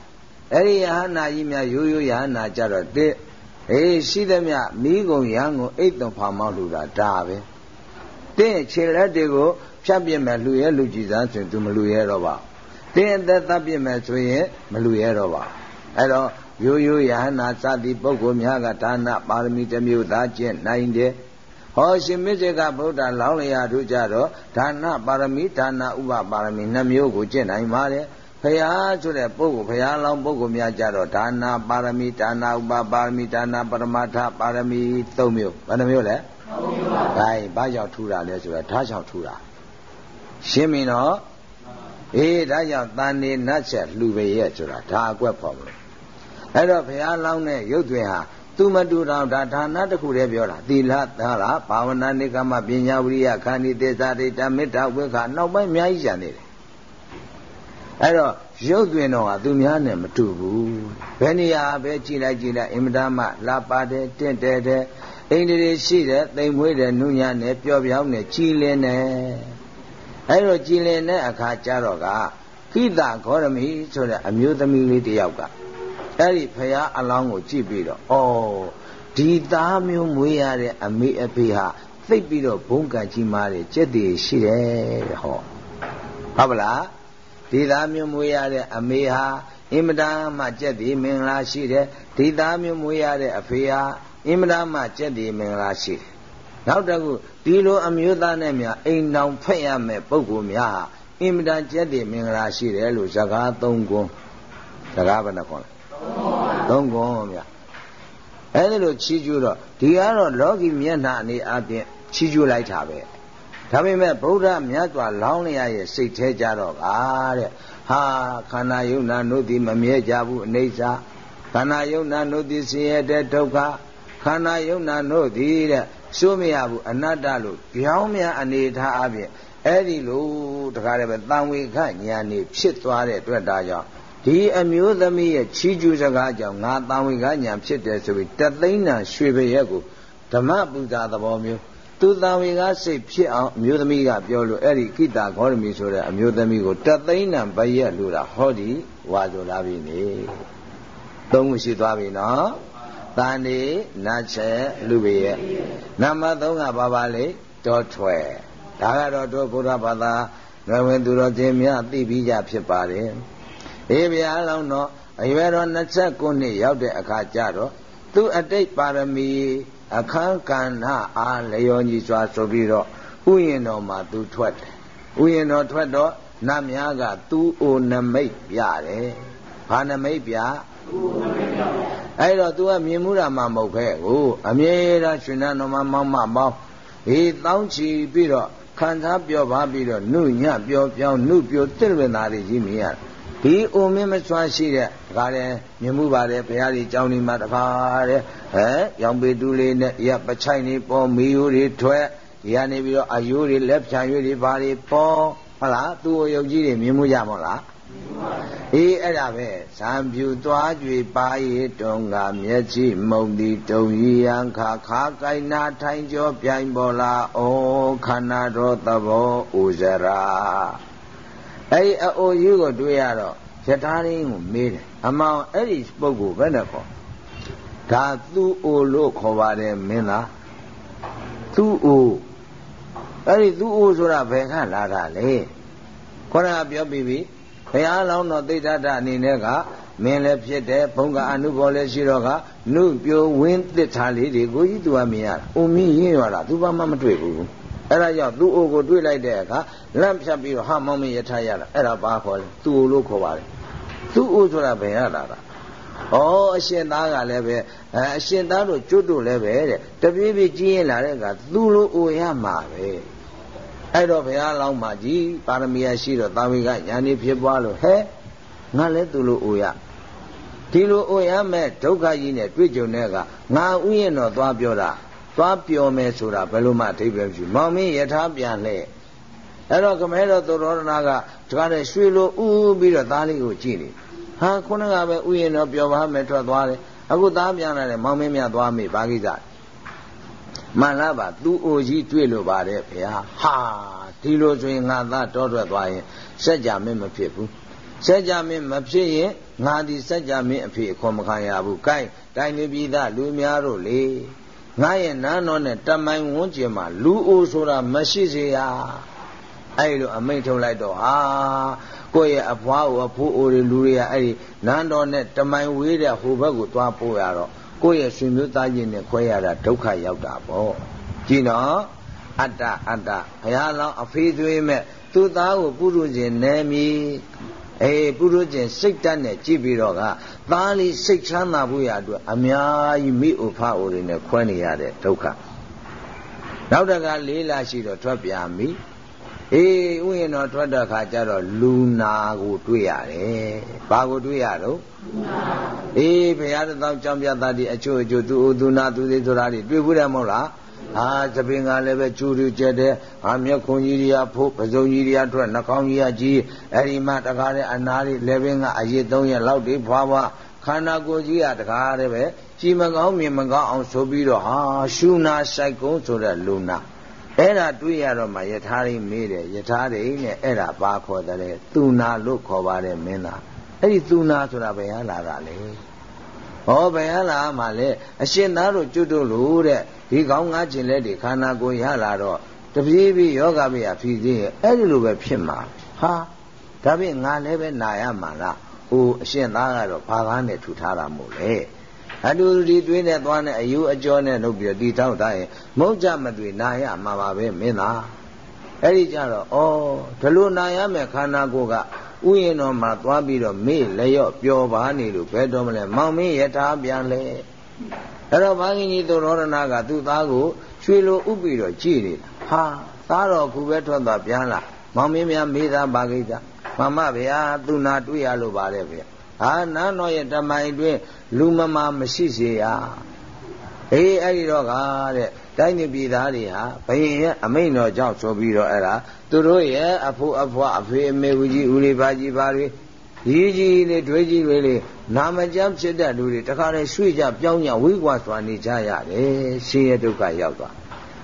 အဲ့ဒီယဟန္နာကြီးများရိုးရိုးယဟန္နာကြတော့တစ်အေးရှိသမျှမိကုံရန်ကိုအိတ်သွန်ဖာမောက်လှူတာဒါပဲတင့်ခြေလက်တွေကိုဖြတ်ပြစ်မယ်လှူရဲလူကြည်စားဆိုရင် तू မလှူရဲတော့ပါ တင်းအသက်သတ်ပြစ်မယ်ဆိုရင်မလူရဲတော့ပါအဲ့တော့ရိုးရိုးယဟနာစသည်ပုဂ္ဂိုလ်များကဒါနပါရမီတစ်မျိုးသာကျင့်နိုင်တယ်ဟောရှင်မြစ်စေကဗုဒ္ဓလောင်းလျာတို့ကြတော့ဒါနပါရမီဒါနဥပပါရမီနှမျိုးကိုကျင့်နိုင်ပါတယ်ဖရာဆိုတဲ့ပုဂ္ဂိုလ်ဖရာလောင်းပုဂ္ဂိုလ်များကြတော့ဒါနပါရမီဒါနဥပပါရမီဒါနပရမထပါရမီ၃မျိုးဘယ်နှမျိုးလဲ၃မျိုးပါဒါဘာကြောင့်ထူတာလဲဆိုတော့ဓာတ်ကြောင့်ထူတာရှင်းပြီနော် အေးဒါကြောင့်တန်နေနတ်ချက်လှူပေရဲ့ဆိုတာဒါအကွက်ဖော်မလို့အဲ့တော့ဘုရားလောင်းတဲ့ရုပ်တွင်ဟာသူမတူတော်ဒါဌာနတစ်ခုတည်းပြောတာသီလသာရဘာဝနာနိကမပညာဝိရိယခန္ဒီသေစာဒိဋ္ဌမေတ္တာဝိခနောက်ပိုင်းအများကြီးကျန်နေတယ်အဲ့တော့ရုပ်တွင်တော်ဟာသူများနဲ့မတူဘူးဘယ်နေရာပဲကြည်လိုက်ကြည်လိုက်အင်မတန်မှလာပါတယ်တင့်တယ်တဲ့အိန္ဒြေရှိတဲ့တိမ်မွေးတဲ့နုညာနဲ့ပျော့ပြောင်းတဲ့ကြည်လင်းတဲ့ အဲ့တော့ကြည်လင်တဲ့အခါကျတော့ကခိတဂေါရမီဆိုတဲ့အမျိုးသမီးလေးတယောက်ကအဲ့ဒီဖရာအလောင်းကိုကြည့်ပြီးတော့ဩဒီသားမျိုးမွေးရတဲ့အမေအဖေဟာသိပ်ပြီးတော့ဘုံကံကြီးမားတယ်ကြက်တည်ရှိတယ်တဲ့ဟောဟုတ်ပလားဒီသားမျိုးမွေးရတဲ့အမေဟာအင်မတန်မှကြက်တည်မင်္ဂလာရှိတယ်ဒီသားမျိုးမွေးရတဲ့အဖေဟာအင်မတန်မှကြက်တည်မင်္ဂလာရှိတယ် နောက်တစ်ခုဒီလိုအမျိုးသားနဲ့များအိမ်တောင်ဖက်ရမယ်ပုဂ္ဂိုလ်များဟာအင်မတန်ကျက်တည်မင်္ဂလာရှိတယ်လို့ဇကားသုံးခွန်းဇကားဘယ်နှခွန်းလဲသုံးခွန်းဗျအဲဒီလိုချီးကျူးတော့ဒီကတော့လောကီမျက်နှာအနေအချင်းချီးကျူးလိုက်တာပဲဒါပေမဲ့ဗုဒ္ဓမြတ်စွာလောင်းလျရဲ့စိတ်แท้ကြတော့ကတဲ့ဟာခန္ဓာယုံနာတို့သည်မမြဲကြဘူးအိဋ္ဌာခန္ဓာယုံနာတို့သည်ဆင်းရဲတဲ့ဒုက္ခခန္ဓာယုံနာတို့သည်တဲ့ စိုးမရဘူးအနတ္တလို့ကြောင်းများအနေထားအပြင်အဲ့ဒီလိုတကားလည်းပဲတန်ဝေခညာနေဖြစ်သွားတဲ့အတွက်ဒါကြောင့်ဒီအမျိုးသမီးရဲ့ချီးကျူးစကားကြောင့်ငါတန်ဝေခညာဖြစ်တယ်ဆိုပြီးတသိန်းတန်ရွှေပရက်ကိုဓမ္မပူဇာသဘောမျိုးသူတံဝေကစိတ်ဖြစ်အောင်အမျိုးသမီးကပြောလို့အဲ့ဒီကိတာဂေါရမီဆိုတဲ့အမျိုးသမီးကိုတသိန်းနံဘရက်လို့တာဟောဒီဝါဆိုလာပြီနေသုံးခုရှိသွားပြီနော် တန်ဒီနတ်ချက်လူပေရဲ့နံပါတ်3ကဘာပါလဲတောထွက်ဒါကတော့တို့ဘုရားဘာသာငယ်ဝင်သူတော်ချင်းများသိပြီးကြဖြစ်ပါတယ်အေးဗျာလောင်းတော့အရွယ်တော်29နှစ်ရောက်တဲ့အခါကျတော့သူအတိတ်ပါရမီအခန်းကဏ္ဍအားလျော်ညီစွာဆိုပြီးတော့ဥယျင်တော်မှာသူထွက်တယ်ဥယျင်တော်ထွက်တော့နတ်များကသူ့အိုနမိတ်ပြတယ်ဘာနမိတ်ပြ အဲ့တော့ तू ကမြင်မှုတာမှမဟုတ်ပဲကိုအမြဲတမ်းရှင်နာတော်မှာမောင်းမမောင်းဟေးတောင်းချီပြီးတော့ခံစားပြောပါပြီးတော့နှုညပြောပြောင်းနှုပြောတစ်လွင်သားတွေကြီးမြင်ရဒီအိုမင်းမစွာရှိတဲ့ဒါလည်းမြင်မှုပါတယ်ဘုရားကြီးကြောင်းဒီမှာတခါတဲ့ဟဲရောင်ပေတူလေးနဲ့ရပချိုင်နေပေါ်မီယိုတွေထွက်ဒီကနေပြီးတော့အယိုးတွေလက်ဖြံရွေးတွေဘာတွေပေါ်ဟုတ်လားသူ့ကိုယုတ်ကြီးတွေမြင်မှုရမို့လား အေးအဲ့ဒါပဲဇံပြူသွားကြွေပါရီတုံးကမျက်စိမုံဒီတုံရီယံခါခါကိုင်နာထိုင်ကြောပြိုင်ပေါ်လာဩခန္ဓာတော်သဘောဥဇရာအဲ့ဒီအအိုယူကိုတွေ့ရတော့ယထာရင်းကိုမေးတယ်အမောင်အဲ့ဒီပုဂ္ဂိုလ်ဘယ်နဲ့ခေါ်ဒါသူ့အိုလို့ခေါ်ပါတယ်မင်းလားသူ့အိုအဲ့ဒီသူ့အိုဆိုတာဘယ်ကလာတာလဲခေါင်းကပြောပြီးပြီ ဘုရားလောင်းတော်သိတ္တတအနေနဲ့ကမင်းလည်းဖြစ်တယ်ဘုံကအနုဘောလည်းရှိတော့ကနှုတ်ပြိုဝင်းသစ်ထားလေးတွေကိုကြီးသူကမြင်ရတာ။အုံမင်းရင်းရတာသူဘာမှမတွေ့ဘူး။အဲ့ဒါကြောင့်သူ့အိုကိုတွေ့လိုက်တဲ့အခါလန့်ဖြတ်ပြီးတော့ဟာမောင်မင်းရထားရတာအဲ့ဒါဘာခေါ်လဲသူ့အိုလို့ခေါ်ပါတယ်။သူ့အိုဆိုတာဘယ်ရတာလဲ။ဩအရှင်သားကလည်းပဲအဲအရှင်သားတို့ကျွတ်တို့လည်းပဲတဲ့တပြေးပြေးကြီးရင်လာတဲ့အခါသူ့လိုအိုရမှာပဲ။ အဲ့တော့ဘုရားလောင်းမှကြီးပါရမီရရှိတော့သာဝေကညာနေဖြစ်ပွားလို့ဟဲ့ငါလည်းသူလိုအိုရဒီလိုအိုရမဲ့ဒုက္ခကြီးနဲ့တွေ့ကြုံတဲ့ကငါဥယျာဉ်တော်သွားပြောတာသွားပြောမယ်ဆိုတာဘယ်လိုမှအဓိပ္ပာယ်မရှိမောင်မင်းယထာပြန်လဲအဲ့တော့ခမဲတော်သူတော်ရဏကတကားတဲ့ရွှေလိုဥပြီးတော့သားလေးကိုကြည့်နေဟာခုနကပဲဥယျာဉ်တော်ပြောပါမယ်ထွက်သွားတယ်အခုသားပြန်လာတယ်မောင်မင်းမြတ်သွားမေးဘာကိစ္စ မှန်လားပါသူအိုကြီးတွေ့လို့ပါတယ်ဗျာဟာဒီလိုဆိုရင်ငါသားတောထွက်သွားရင်စัจ जा မင်းမဖြစ်ဘူးစัจ जा မင်းမဖြစ်ရင်ငါဒီစัจ जा မင်းအဖေအခွန်မခံရဘူးကိုင်းတိုင်းနေပြည်သားလူများတို့လေငါရဲ့နန်းတော်နဲ့တမိုင်ဝန်းကျင်မှာလူအိုဆိုတာမရှိစေရအဲ့လိုအမိန့်ထုတ်လိုက်တော့ဟာကိုယ့်ရဲ့အဖွားကိုအဖိုးအိုတွေလူတွေကအဲ့ဒီနန်းတော်နဲ့တမိုင်ဝေးတဲ့ဟိုဘက်ကိုသွားပို့ရတော့ ကိုယ့်ရဲ့ဆွေမျိုးသားချင်းနဲ့ခွဲရတာဒုက္ခရောက်တာပေါ့ကြည်နော်အတ္တအတ္တဘုရားလောင်းအဖေးသွေးမဲ့သူ့သားကိုပုရုဇဉ်နေမီအေးပုရုဇဉ်စိတ်တတ်နဲ့ကြည့်ပြီးတော့ကသားလေးစိတ်ချမ်းသာဖို့ရအတွက်အများကြီးမိဥဖအိုတွေနဲ့ခွဲနေရတဲ့ဒုက္ခနောက်တကလေးလာရှိတော့ထွက်ပြမိ အေးဥယျာဉ်တော်ထွက်တဲ့ခါကျတော့လူနာကိုတွေ့ရတယ်။ဘာကိုတွေ့ရတော့အေးဘုရားတောင်ကြောင်းပြတာဒီအချို့အချို့သူ့သူနာသူသေးဆိုတာတွေတွေ့ဘူးတယ်မဟုတ်လားဟာသပင်ကလည်းပဲကျူးကျူးကျက်တဲ့ဟာမျက်ခုံကြီးတွေကဖို့ပစုံကြီးတွေကထွက်နှာခေါင်းကြီးကကြီးအဲ့ဒီမှာတကားတဲ့အနာတွေလည်းပင်ကအရစ်သုံးရက်လောက်တွေဖွာဖွာခန္ဓာကိုယ်ကြီးကတကားတဲ့ပဲကြည်မကောင်းမြင်မကောင်းအောင်ဆိုပြီးတော့ဟာရှုနာဆိုင်ကုန်းဆိုတဲ့လူနာ အဲ့ဒါတွေ့ရတော့မှယထာရိမေးတယ်ယထာရိနဲ့အဲ့ဒါဘာခေါ်တယ်သူနာလို့ခေါ်ပါတယ်မင်းသားအဲ့ဒီသူနာဆိုတာဘယ်ဟာလာတာလဲဟောဘယ်ဟာလာမှလဲအရှင်သားတို့ကျွတ်တို့လို့တဲ့ဒီကောင်းငါးခြင်းလက်တွေခန္ဓာကိုယ်ရလာတော့တပြေးပြေးယောဂဗျာဖြီးသေးရဲ့အဲ့ဒီလိုပဲဖြစ်မှာဟာဒါဖြင့်ငါလည်းပဲနာရမှာလားဟိုအရှင်သားကတော့ဘာကားနဲ့ထူထားတာမို့လဲ အတူတူဒီတွေးနဲ့သွားနဲ့အယူအကျော်နဲ့လုပ်ပြီးတီထောက်ထားရင်မုတ်ကြမတွေနာရမှာပါပဲမင်းသားအဲ့ဒီကြတော့ဩဒီလိုနာရမယ်ခန္ဓာကိုယ်ကဥယျာဉ်တော်မှာသွားပြီးတော့မေ့လျော့ပျော်ပါနေလို့ဘယ်တော့မလဲမောင်မင်းယထာပြန်လဲအဲ့တော့ဘာကြီးကြီးသူရောရဏကသူ့သားကိုရွှေလိုဥပြီးတော့ကြည်နေတာဟာသားတော်ခုပဲထွက်သွားပြန်လာမောင်မင်းများမေးသားပါကိစ္စမမဗျာသူနာတွေ့ရလို့ပါတယ်ဗျာ ဟာနန်းတော်ရဲ့တမိုင်တွင်လူမမာမရှိစေရအေးအဲ့ဒီတော့ကတဲ့တိုင်းနေပြည်သားတွေဟာဘယင်ရဲ့အမိန်တော်ကြောင့်ဆိုပြီးတော့အဲ့ဒါသူတို့ရဲ့အဖိုးအဖွားအဖေအမေဦးကြီးဦးလေးပါကြီးပါတွေကြီးကြီးလေးတွေးကြီးတွေလေးနာမကျမ်းဖြစ်တဲ့လူတွေတခါလေရွှေ့ကြပြောင်းကြဝိကွာစွာနေကြရတယ်ရှင်ရဲ့ဒုက္ခရောက်သွား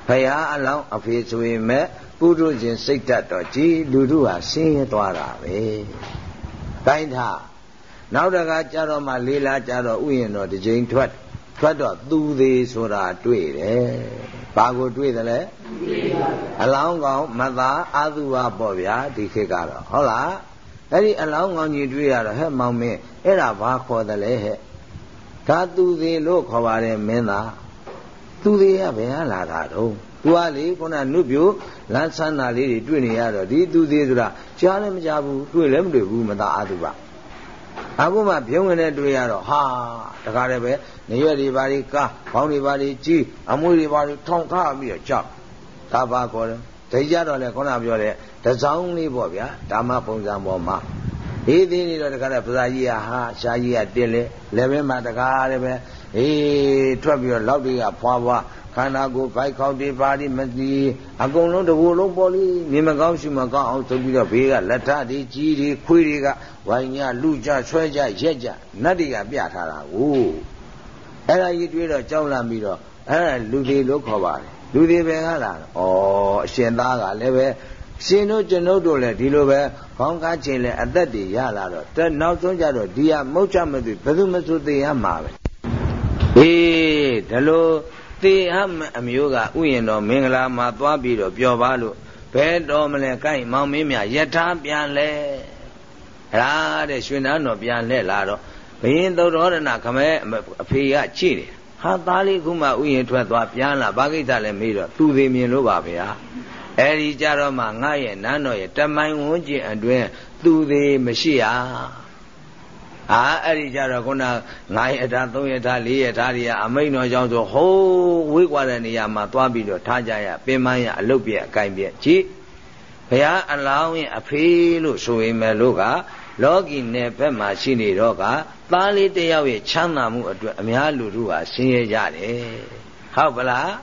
ဖရာအလောင်းအဖေဆိုရင်မဲ့ပုထုရှင်စိတ်တတ်တော့ကြည်လူတို့ဟာဆင်းရဲသွားတာပဲတိုင်းထား နောက်တကကြတော့မှလေးလားကြတော့ဥယျာဉ်တော်တစ်ကြိမ်ထွက်ထွက်တော့သူသေးဆိုတာတွေ့တယ်ဘာကိုတွေ့တယ်လဲအလောင်းကောင်မသားအာသုဝပေါ့ဗျာဒီခေတ်ကတော့ဟုတ်လားအဲ့ဒီအလောင်းကောင်ကြီးတွေ့ရတော့ဟဲ့မောင်မင်းအဲ့ဒါဘာခေါ်တယ်လဲဟဲ့ဒါသူသေးလို့ခေါ်ပါတယ်မင်းသားသူသေးကဘယ်ဟာလာတာတော့သူကလေခုနနုပြိုလမ်းဆန်းတာလေးတွေတွေ့နေရတော့ဒီသူသေးဆိုတာကြားလည်းမကြားဘူးတွေ့လည်းမတွေ့ဘူးမသားအာသုဝ အခုမှပြုံးဝင်တဲ့တွေ့ရတော့ဟာတကားလည်းပဲနေရွက်တွေဘာတွေကားဘောင်းတွေဘာတွေကြီးအမွေတွေဘာတွေထောင်ထားပြီးတော့ကြောက်ဒါပါခေါ်တယ်ဒိကြတော့လေခုနပြောတဲ့တစောင်းလေးပေါ့ဗျာဓမ္မပုံစံပေါ်မှာအေးသေးနေတော့တကားလည်းပဇာကြီးကဟာရှားကြီးကတက်လေလည်းပဲမှတကားလည်းပဲအေးထွက်ပြီးတော့လောက်တွေကဖွာဖွာ ခန္ဓာကိုယ်ဘိုက်ခေါက်တွေပါဒီမတိအကုန်လုံးတဘူလုံးပေါ်လိမြင်မကောင်းရှုမကောင်းအောင်ဆိုပြီးတော့ဘေးကလက်ထတွေကြီးတွေခွေးတွေကဝိုင်ညလူကြဆွဲကြရက်ကြနတ်တွေကပြထားတာကိုအဲ့ဒါကြီးတွေးတော့ကြောက်လန့်ပြီးတော့အဲ့ဒါလူတွေလို့ခေါ်ပါတယ်လူတွေပဲဟာလားဩအရှင်သားကလည်းပဲရှင်တို့ကျွန်ုပ်တို့လည်းဒီလိုပဲခေါင်းကားချိန်လဲအသက်တွေရလာတော့တနောက်ဆုံးကြတော့ဒီဟာမဟုတ်ချမသိဘယ်သူမဆိုသိရမှာပဲအေးဒါလို့ သေဟမအမျိုးကဥယျာဉ်တော်မင်္ဂလာမှာသွားပြီးတော့ပြောပါလို့ဘယ်တော်မလဲကိုက်မောင်မင်းမြယထာပြန်လဲဟာတဲ့ရွှေနန်းတော်ပြန်လဲလာတော့ဘယင်းသုတော်ရဏခမဲအဖေကကြည့်တယ်ဟာသားလေးခုမှဥယျာဉ်ထွက်သွားပြန်လာဘာကိစ္စလဲမေးတော့သူသေးမြင်လို့ပါဗျာအဲဒီကြတော့မှငါရဲ့နန်းတော်ရဲ့တမိုင်ဝန်းကျင်အတွင်းသူသေးမရှိရ အာအဲ့ဒီကြတော့ခုန9ရထား3ရထား4ရထားတွေကအမိန်တော်ကြောင့်ဆိုဟိုးဝေးကွာတဲ့နေရာမှာသွားပြီးတော့ထားကြရပင်မရအလုတ်ပြက်အကိုင်ပြက်ကြည့်ဘုရားအလောင်းရဲ့အဖေလို့ဆိုရင်မဲ့လို့ကလောကီနယ်ဘက်မှာရှိနေတော့ကသားလေးတယောက်ရဲ့ချမ်းသာမှုအတွက်အများလူတို့ဟာဆင်းရဲကြတယ်ဟုတ်ပလား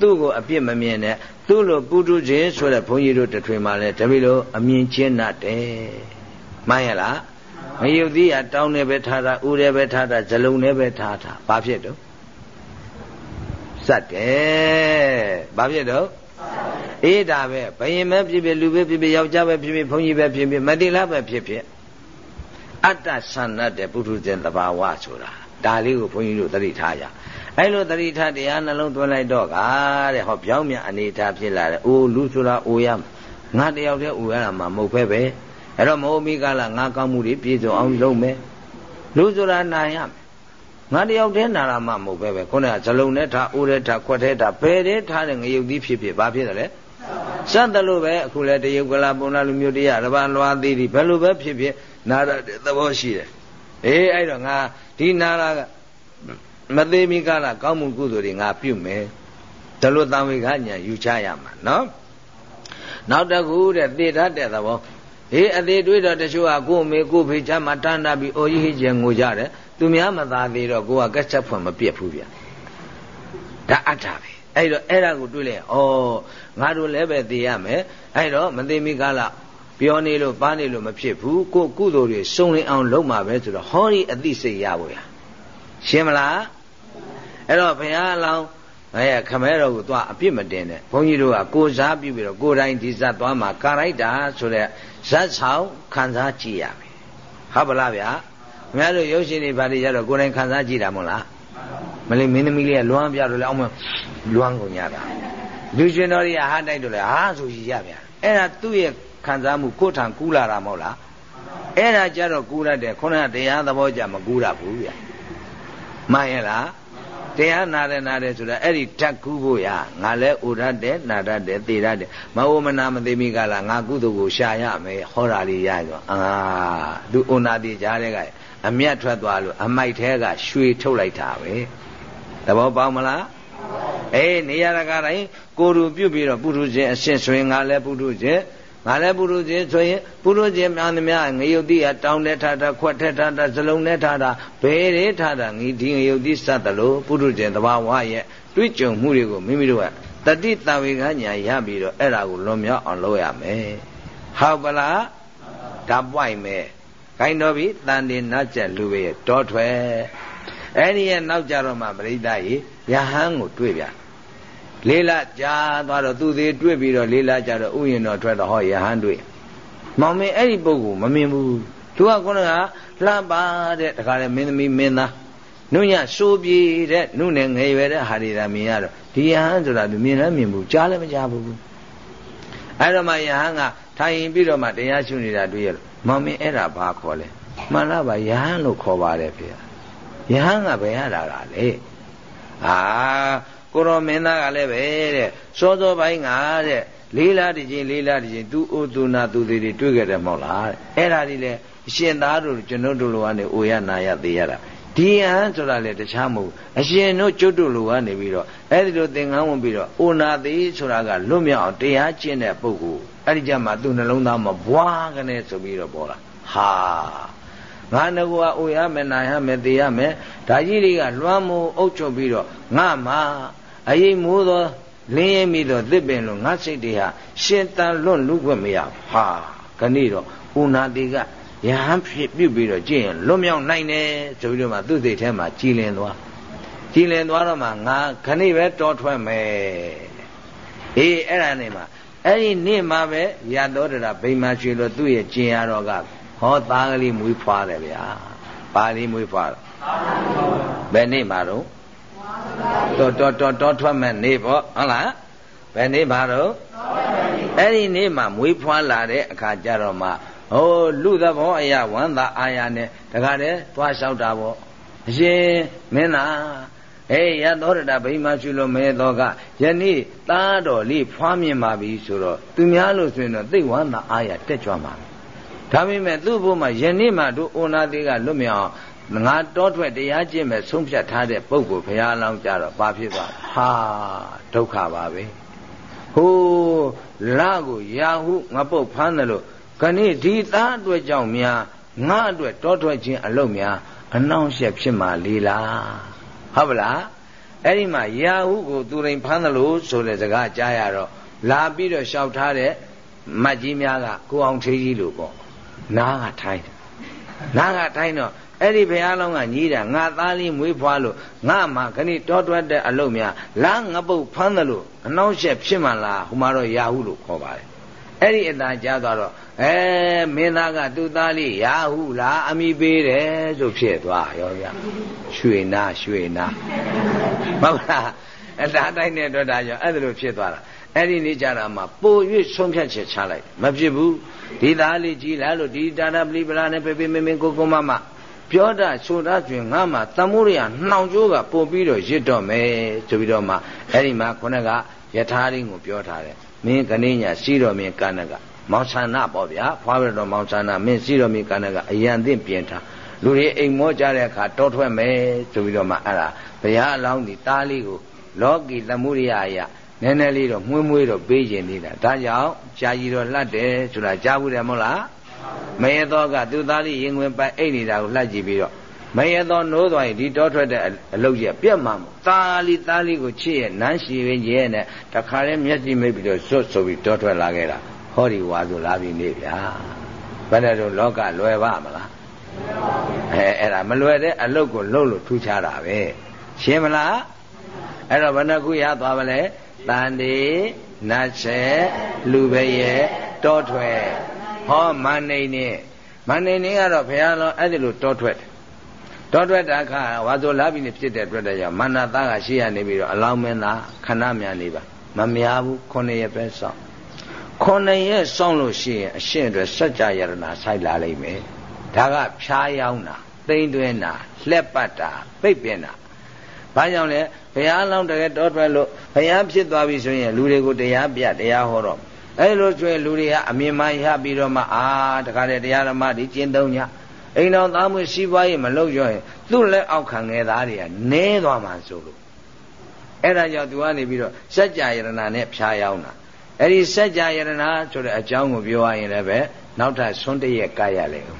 သူ့ကိုအပြစ်မမြင်နဲ့သူ့လိုပုထုချင်းဆိုတဲ့ဘုန်းကြီးတို့တထွေမှာလဲတပည့်လိုအမြင်ချင်းတတ်တယ်မှန်ရလား ငရုတ်သီးကတောင်းနေပဲထားတာဥရဲပဲထားတာဇလုံနဲ့ပဲထားတာဘာဖြစ်တော့စက်တယ်ဘာဖြစ်တော့အေးဒါပဲဘယင်ပဲဖြစ်ဖြစ်လူပဲဖြစ်ဖြစ်ယောက်ျားပဲဖြစ်ဖြစ်ဘုန်းကြီးပဲဖြစ်ဖြစ်မတိလားပဲဖြစ်ဖြစ်အတ္တဆန္ဒတဲ့ပုထုဇဉ်တဘာဝဆိုတာဒါလေးကိုဘုန်းကြီးတို့သတိထားကြအဲ့လိုသတိထားတရားနှလုံးသွင်းလိုက်တော့ကတဲ့ဟောပြောင်းမြန်အနေထားဖြစ်လာတယ်အိုးလူဆိုတာအိုရငါတယောက်တည်းအိုရတာမှမဟုတ်ပဲပဲ အဲ့တော့မဟုတ်မိကလာငါကောင်းမှုတွေပြည့်စုံအောင်လုပ်မယ်လူဆိုတာနာရမယ်ငါတယောက်တည်းနာတာမှမဟုတ်ပဲပဲခုနကဇလုံးနဲ့ထားအိုးနဲ့ထားခွက်ထဲထားဘယ်တည်းထားတဲ့ငရုတ်သီးဖြစ်ဖြစ်ဘာဖြစ်တယ်လဲစတယ်လို့ပဲအခုလဲတရုတ်ကလာပုံနာလူမျိုးတရားရပန်လွာသေးသည်ဘယ်လိုပဲဖြစ်ဖြစ်နာရတဲ့သဘောရှိတယ်အေးအဲ့တော့ငါဒီနာရကမသေးမိကလာကောင်းမှုကုသိုလ်တွေငါပြုမယ်ဒါလို့တံဝေကညာယူချရမှာနော်နောက်တကူတဲ့သေတတ်တဲ့သဘော အေးအသေးတွေးတော့တချို့ကကို့မေကို့ဖေချမ်းမှာတန်းတာပြီးအော်ကြီးဟိကျငိုကြတယ်သူများမသာသေးတော့ကိုကကက်ချက်ဖွင့်မပြက်ဘူးဗျဒါအထာပဲအဲ့တော့အဲ့ဒါကိုတွေးလိုက်ဩငါတို့လည်းပဲသိရမယ်အဲ့တော့မသိမိကလာပြောနေလို့ပါနေလို့မဖြစ်ဘူးကိုကုသိုလ်တွေစုံလင်အောင်လုပ်မှာပဲဆိုတော့ဟောဒီအသိစိတ်ရဖို့ရရှင်းမလားအဲ့တော့ဘုရားအလောင်းအဲခမဲတော်ကိုသွားအပြစ်မတင်နဲ့ဘုန်းကြီးတို့ကကိုစားပြုပြီးတော့ကိုယ်တိုင်ဒီဇတ်သွားမှာကာရိုက်တာဆိုတဲ့ ဇတ်ဆောင်ခံစားကြည့်ရမယ်ဟုတ်ပါလားဗျာခင်ဗျားတို့ရုပ်ရှင်တွေဘာတွေကြတော့ကိုယ်တိုင်ခံစားကြည့်တာမဟုတ်လားမလေးမင်းသမီးလေးကလွမ်းပြတော့လေအောင်မလွမ်းကုန်ကြတာလူရှင်တော်တွေကဟာတိုက်တော့လေဟာဆိုကြီးရဗျာအဲ့ဒါသူ့ရဲ့ခံစားမှုကိုယ်ထံကူးလာတာမဟုတ်လားအဲ့ဒါကြတော့ကူးရတယ်ခုနကတရားသဘောကြမကူးရဘူးဗျာမှန်ရဲ့လား တရားနာတယ်နာတယ်ဆိုတာအဲ့ဒီဓာတ်ကူးဖို့ရငါလဲဥရတ်တယ်နာရတ်တယ်သိရတ်တယ်မဝမနာမသိမိကလာငါကုသိုလ်ကိုရှာရမယ်ဟောတာလေးရရောအာသူဩနာတိကြားတဲ့ကအမျက်ထွက်သွားလို့အမိုက်ထဲကရွှေထုတ်လိုက်တာပဲသဘောပေါက်မလားအေးနေရတကားတိုင်းကိုယ်သူပြုတ်ပြီးတော့ပုထုဇဉ်အရှင်းဆိုရင်ငါလဲပုထုဇဉ် ငါလည်းပုရုဇဉ်ဆိုရင်ပုရုဇဉ်များသမျှငရုတ်တိကတောင်းတဲ့ထားတာခွက်ထက်ထားတာဇလုံးနဲ့ထားတာဘယ်တွေထားတာငီဒီငရုတ်တိစသလိုပုရုဇဉ်တဘာဝရဲ့တွေ့ကြုံမှုတွေကိုမိမိတို့ကတတိတဝေကညာရပြီးတော့အဲ့ဒါကိုလွန်မြောက်အောင်လုပ်ရမယ်ဟုတ်ပလားဒါပွိုက်မယ်ခိုင်းတော်ပြီတန်တင်နတ်ကျက်လူပဲတောထွက်အဲ့ဒီရဲ့နောက်ကြတော့မှပရိသတ်ကြီးယဟန်ကိုတွေ့ပြန် လေးလကြာသွားတော့သူသေးတွေ့ပြီးတော့လေးလကြာတော့ဥယျာဉ်တော်ထွက်တော့ဟောယဟန်တွေ့မောင်မင်းအဲ့ဒီပုဂ္ဂိုလ်မမြင်ဘူးသူကခုနကလှမ်းပါတဲ့တခါလေမင်းသမီးမင်းသားနုညစိုးပြေတဲ့နုနဲ့ငယ်ရွယ်တဲ့ဟာတွေသာမြင်ရတော့ဒီယဟန်ဆိုတာသူမြင်လည်းမြင်ဘူးကြားလည်းမကြားဘူးအဲ့တော့မှယဟန်ကထိုင်ပြီးတော့မှတရားရှုနေတာတွေ့ရလို့မောင်မင်းအဲ့ဒါဘာခေါ်လဲမှန်လားပါယဟန်လို့ခေါ်ပါတယ်ဖေယဟန်ကဘယ်ရတာကလဲအာ ကိုရောမင်းသားကလည်းပဲတဲ့စောစောပိုင်းကတဲ့လေးလားတစ်ချိန်လေးလားတစ်ချိန်သူအိုသူနာသူတွေတွေ့ခဲ့တယ်မဟုတ်လားအဲ့ဒါဒီလေအရှင်သားတို့ကျွန်တော်တို့လိုကနေအိုရနာရသေးရတာဒီဟန်ဆိုတာလေတခြားမဟုတ်အရှင်တို့ကျွတ်တို့လိုကနေပြီးတော့အဲ့ဒီလိုသင်္ကန်းဝင်ပြီးတော့အိုနာသေးဆိုတာကလွတ်မြောက်အောင်တရားကျင့်တဲ့ပုဂ္ဂိုလ်အဲ့ဒီကြမှာသူ့နှလုံးသားမှာဘွားကနေဆိုပြီးတော့ပေါ်လာဟာငါငကူကအိုရမယ်နာရမယ်သေရမယ်ဒါကြီးတွေကလွှမ်းမိုးအုပ်ချုပ်ပြီးတော့ငါမှာ အရေးမိုးသောလင်းရဲမိသောသစ်ပင်လိုငါစိတ်တွေဟာရှင်တန်လွတ်လူခွင့်မရဟာခဏိတော့ဥနာတိကယဟန်ဖြစ်ပြုတ်ပြီးတော့ကြည့်ရင်လွတ်မြောက်နိုင်တယ်ဆိုပြီးတော့မှသူ့စိတ်ထဲမှာကြည်လင်သွားကြည်လင်သွားတော့မှငါခဏိပဲတောထွက်မယ်အေးအဲ့ဒါနေမှာအဲ့ဒီနေ့မှပဲရတော်တရာဗိမာရွှေလို့သူ့ရဲ့ကျင်ရတော်ကဟောသားကလေးမွေးဖွားတယ်ဗျာပါဠိမွေးဖွားဘယ်နေ့မှတော့ တော်တော်တော်တော်ထွက်မဲ့နေ့ပေါ့ဟုတ်လားဘယ်နေ့မှတော့အဲ့ဒီနေ့မှမွေးဖွားလာတဲ့အခါကျတော့မှဟိုလူသဘောအရာဝမ်းသာအာရနဲ့တခါတည်းသွားလျှောက်တာပေါ့အရှင်မင်းသားအေးရသောရတဗိမာရှုလို့မဲတော့ကယနေ့သားတော်လေးဖွားမြင်ပါပြီဆိုတော့သူများလို့ဆိုရင်တော့သိဝမ်းသာအာရတက်ကြွမှာဒါပေမဲ့သူ့ဘုမှာယနေ့မှတို့အိုနာသေးကလွတ်မြောက် ငါတောထွက်တရားကျင့်မဲ့ဆုံးဖြတ်ထားတဲ့ပုဂ္ဂိုလ်ဘုရားလောင်းကြတော့ဘာဖြစ်သွားဟာဒုက္ခပါပဲဟိုလကိုရာဟုငပုတ်ဖမ်းတယ်လို့ခဏိဒီသားအတွက်ကြောင့်များငါအတွက်တောထွက်ခြင်းအလုပ်များအနှောင့်အယှက်ဖြစ်မှလေလားဟုတ်ပလားအဲ့ဒီမှာရာဟုကိုသူရင်ဖမ်းတယ်လို့ဆိုတဲ့စကားကြားရတော့လာပြီးတော့လျှောက်ထားတဲ့မတ်ကြီးများကကိုအောင်သေးကြီးလို့ပေါ့နားကထိုင်းတယ်နားကထိုင်းတော့ အဲ့ဒီဘုရားလုံးကညီးတာငါသားလေးမွေးဖွားလို့ငါမှခဏိတောတွတ်တဲ့အလုပ်များလာငပုတ်ဖမ်းတယ်လို့အနှောင့်အယှက်ဖြစ်မှလားဟိုမှာတော့ရာဟုလို့ခေါ်ပါတယ်အဲ့ဒီအတန်ကြားသွားတော့အဲမင်းသားကသူ့သားလေးရာဟုလားအမိပေးတယ်ဆိုဖြစ်သွားရောဗျရွှေနာရွှေနာဟုတ်လားအတားတိုင်းနဲ့တော့ဒါကြောင့်အဲ့ဒါလိုဖြစ်သွားတာအဲ့ဒီနေ့ကြတာမှာပို၍ဆုံးဖြတ်ချက်ချလိုက်မဖြစ်ဘူးဒီသားလေးကြီးလားလို့ဒီတာတာပလိပလာနဲ့ပေပေမင်းမင်းကိုကိုမမ ပြောတာဆိုတာကျွင်ငါမှတမိုးရနှောင်ကျိုးကပို့ပြီးတော့ရစ်တော့မယ်ဆိုပြီးတော့မှအဲ့ဒီမှာခုနကယထာရင်းကိုပြောထားတယ်မင်းကနေညာစီတော်မင်းကနကမောင်ဆန္ဒပေါ့ဗျာဖွားပြတော်မောင်ဆန္ဒမင်းစီတော်မင်းကနကအယံသင့်ပြင်ထားလူတွေအိမ်မောကြတဲ့အခါတောထွက်မယ်ဆိုပြီးတော့မှအဲ့ဒါဘုရားအလောင်းဒီတားလေးကိုလောကီသမှုရိယအယနည်းနည်းလေးတော့မှုန့်မွေးတော့ပေးကျင်နေတာဒါကြောင့်ကြာကြီးတော့လှတ်တယ်ဆိုတာကြားဘူးတယ်မဟုတ်လား မယေသောကသူသားလေးရင်ဝင်ပိုက်အိတ်နေတာကိုလှတ်ကြည့်ပြီးတော့မယေသောနိုးသွားရင်ဒီတောထွက်တဲ့အလုပ်ကြီးပြက်မှာမို့သားလေးသားလေးကိုချစ်ရဲ့နန်းရှိရင်းရဲ့နဲ့တခါလဲမျက်စိမိတ်ပြီးတော့စွတ်ဆိုပြီးတောထွက်လာခဲ့တာဟောဒီဝါဆိုလာပြီနေဗျာဘယ်နဲ့တော့လောကလွယ်ပါမလားအဲအဲ့ဒါမလွယ်တဲ့အလုပ်ကိုလုပ်လို့ထူးခြားတာပဲရှင်းမလားအဲ့တော့ဘယ်နှခုရသွားပါလဲတန်ဒီနတ်ဆေလူပဲရဲ့တောထွက် ဟောမန္နေနေမန္နေနေကတော့ဘုရားတော်အဲ့ဒီလိုတောထွက်တယ်တောထွက်တာခါဝါဆိုလာပြီနေဖြစ်တဲ့အတွက်တည်းကြောင့်မန္နာသားကရှိရနေပြီးတော့အလောင်းမင်းသားခဏမြန်နေပါမများဘူးခုနှစ်ရက်ပဲစောင့်ခုနှစ်ရက်စောင့်လို့ရှိရင်အရှင်းအတွက်စัจ जा ယရနာဆိုင်လာလိမ့်မယ်ဒါကဖြားယောင်းတာသိမ့်သွင်းတာလှက်ပတ်တာပိတ်ပင်တာဘာကြောင့်လဲဘုရားလောင်းတကယ်တောထွက်လို့ဘုရားဖြစ်သွားပြီဆိုရင်လူတွေကိုတရားပြတရားဟောတော့ အဲလိုဆိုရင်လူတွေကအမြင်မှရပြီးတော့မှအာတခါတည်းတရားဓမ္မဒီကျင့်သုံးညအိမ်တော်သားမွေးစီးပွားရေးမလုပ်ရရင်သူ့လက်အောက်ခံငယ်သားတွေကနဲသွားမှဆိုလို့အဲ့ဒါကြောင့်သူကနေပြီးတော့စัจ जा ယရဏနဲ့ဖြားရောက်တာအဲ့ဒီစัจ जा ယရဏဆိုတဲ့အကြောင်းကိုပြောရရင်လည်းပဲနောက်ထပ်ဆွန်းတရက်ကရလေဦး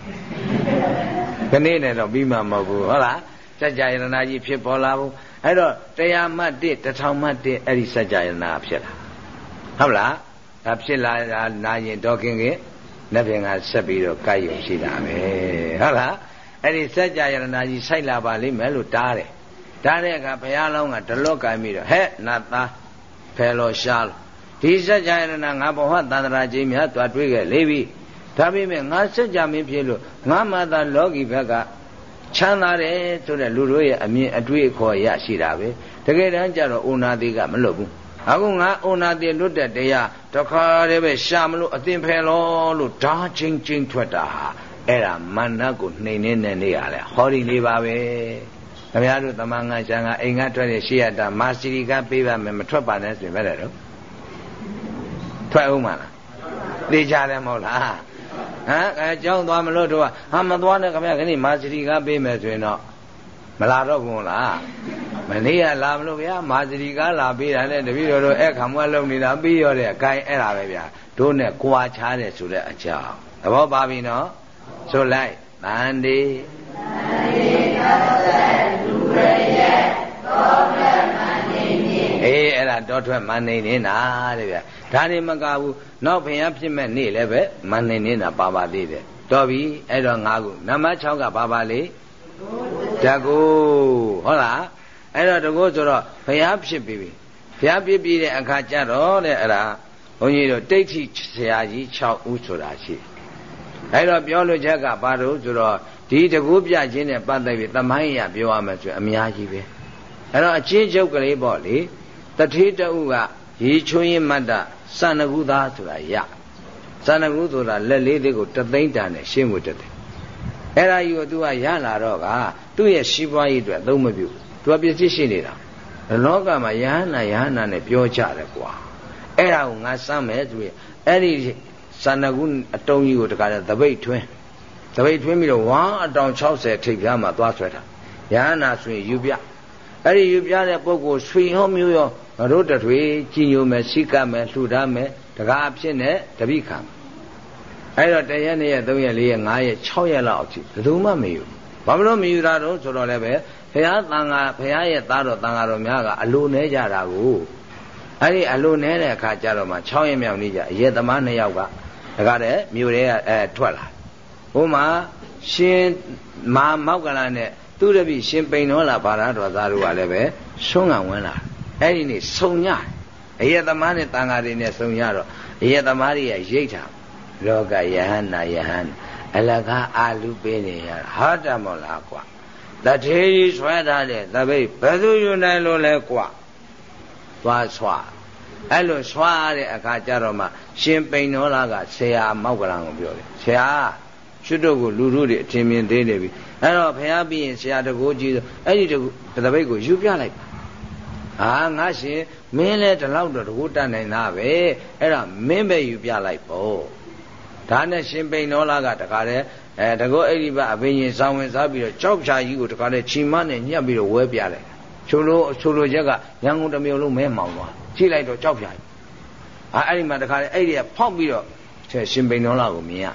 ခဏနဲ့တော့ပြီးမှမဟုတ်ဘူးဟုတ်လားစัจ जा ယရဏကြီးဖြစ်ပေါ်လာဘူးအဲ့တော့တရားမှတ်1 1000မှတ်1အဲ့ဒီစัจ जा ယရဏဖြစ်လာဟုတ်လား ဒါဖြစ်လာနာရင်ဒေါခင်ခင်လက်ပြင်ကဆက်ပြီးတော့ကြိုက်ရုံရှိတာပဲဟုတ်လားအဲ့ဒီစัจ जा ယရဏကြီးစိုက်လာပါလိမ့်မယ်လို့တားတယ်တားတဲ့အခါဘုရားလောင်းကဒလော့ကင်ပြီးတော့ဟဲ့နတ်သား ဖယ်လို့ရှားလို့ဒီစัจ jaya ရဏငါဘဝတန္တရာကြီးများတွားတွေးခဲ့လေပြီဒါပေမဲ့ငါစัจ जा မင်းဖြစ်လို့ငါမှသာလောကီဘက်ကချမ်းသာတယ်ဆိုတဲ့လူတို့ရဲ့အမြင်အတွေးအခေါ်ရရှိတာပဲတကယ်တမ်းကျတော့အိုနာသေးကမလွတ်ဘူး အခုငါအိုနာသေးလွတ်တဲ့တရားတခါတည်းပဲရှာမလို့အသင်ဖယ်လို့လို့ဓာချင်းချင်းထွက်တာဟာအဲ့ဒါမန္နကိုနှိမ်နေနေနေရလဲဟောဒီလေးပါပဲခင်ဗျားတို့တမန်ငါရှာငါအိမ်ကထွက်တဲ့ရှေ့ရတာမာစီရီကပေးပါမယ်မထွက်ပါနဲ့ဆိုရင်ဘယ်လဲတော့ထွက်အောင်မလားသိကြတယ်မဟုတ်လားဟမ်အဲကြောင်းသွားမလို့တော့ဟာမသွားနဲ့ခင်ဗျာခဏမာစီရီကပေးမယ်ဆိုရင်တော့မလာတော့ဘူးလား မနေ့ကလာမလို့ဗျာမာစရီကလာပေးတာနဲ့တပည့်တော်တို့အဲ့ခါမွဲလုံနေတာပြီးရောတဲ့အကိုင်းအဲ့ဒါပဲဗျာတို့နဲ့ကြွာချားတယ်ဆိုတဲ့အကြောင်းသဘောပါပြီနော်ဆိုလိုက်တန်ဒီတန်ဒီသောသလူရရဲ့သောထမနေနေအေးအဲ့ဒါတောထွက်မနေနေတာတဲ့ဗျာဒါနေမကဘူးနောက်ဘုရားဖြစ်မဲ့နေ့လည်းပဲမနေနေတာပါပါသေးတယ်တော်ပြီအဲ့တော့၅ခုနံပါတ်6ကပါပါလေတကူဟုတ်လား အဲ့တော့တကူဆိုတော့ဘုရားဖြစ်ပြီဘုရားဖြစ်ပြီးတဲ့အခါကျတော့တဲ့အဲ့ဒါဘုန်းကြီးတို့တိဋ္ဌိဆရာကြီး6ဦးဆိုတာရှိအဲ့တော့ပြောလို့ချက်ကဘာလို့ဆိုတော့ဒီတကူပြခြင်းနဲ့ပတ်သက်ပြီးသမိုင်းရပြောရမယ်ဆိုအများကြီးပဲအဲ့တော့အချင်းချုပ်ကလေးပေါ့လေတထေးတူကရေချွင်းရင်မတ်တစန္နကူသားဆိုတာရစန္နကူဆိုတာလက်လေးတွေကိုတသိမ့်တန်နဲ့ရှင်းဖို့တက်တယ်အဲ့ဒါကြီးကို तू ကရလာတော့ကသူ့ရဲ့ရှိပွားရေးအတွက်သုံးမပြု သူကပြည့်စည်ရှိနေတာလောကမှာယဟနာယဟနာနဲ့ပြောကြတယ်ကွာအဲ့ဒါကိုငါစမ်းမယ်သူရဲ့အဲ့ဒီစန္ဒကုအတုံးကြီးကိုတခါတည်းသပိတ်ထွင်းသပိတ်ထွင်းပြီးတော့ဝါအတောင်60ထိပ်ပြားမှာသွားဆွဲတာယဟနာဆိုရင်ယူပြအဲ့ဒီယူပြတဲ့ပုဂ္ဂိုလ်ဆွေရောမျိုးရောငါတို့တထွေကြည်ညိုမယ်စိကမယ်လှူဒါန်းမယ်တကားအဖြစ်နဲ့တပိခံအဲ့တော့တရက်နေ့ရက်၃ရက်၄ရက်၅ရက်6ရက်လောက်အထိဘယ်သူမှမယူဘာမလို့မယူတာတော့ဆိုတော့လည်းပဲဘု ရားသံဃာဘုရားရဲ့သားတော်သံဃာတော်များကအလိုနဲကြတာကိုအဲ့ဒီအလိုနဲတဲ့အခါကျတော့မှ6ရက်မြောက်နေ့ကျအရက်သမား2ယောက်ကဒါကြတဲ့မြို့တွေကအဲထွက်လာဟိုမှာရှင်မာမောက်ကလာနဲ့သူတပည့်ရှင်ပိန်တော်လာဘာသာတော်သားတို့ကလည်းပဲဆုံးကဝင်လာအဲ့ဒီနေ့စုံညအရက်သမားနဲ့တန်ဃာတွေနဲ့စုံရတော့အရက်သမားတွေကရိတ်တာလောကယဟန္နာယဟန္အလကားအာလူပေးနေရဟာတမောလားကွာ တထေးကြီးဆွဲထားတဲ့တပိတ်ဘယ်သူယူနိုင်လို့လဲကွာသွားဆွာအဲ့လိုဆွာရတဲ့အခါကျတော့မှရှင်ပိန်တော်လာကဆရာမောက်ကလန်ကိုပြောတယ်ဆရာကျွတ်တို့ကိုလူလူတွေအထင်မြင်သေးနေပြီအဲ့တော့ဖះပြီးရင်ဆရာတကိုးကြီးအဲ့ဒီတပိတ်ကိုယူပြလိုက်ဟာငါရှင်မင်းလည်းဒီလောက်တော့တကိုးတတ်နိုင်တာပဲအဲ့ဒါမင်းပဲယူပြလိုက်ပေါ့ဒါနဲ့ရှင်ပိန်တော်လာကတခါတည်း အဲတကောအဲ့ဒီဘအဘိညာဉ်ဆောင်းဝင်စားပြီးတော့ကြောက်ဖြာကြီးကိုတခါတည်းချီမနဲ့ညှက်ပြီးတော့ဝဲပြလိုက်ချိုလိုချိုလိုချက်ကရန်ကုန်တစ်မြို့လုံးမဲမောင်သွားကြည့်လိုက်တော့ကြောက်ဖြာကြီးဟာအဲ့ဒီမှာတခါတည်းအဲ့ဒီကဖောက်ပြီးတော့ရှင်ပိန်တော်လာကိုမြင်ရ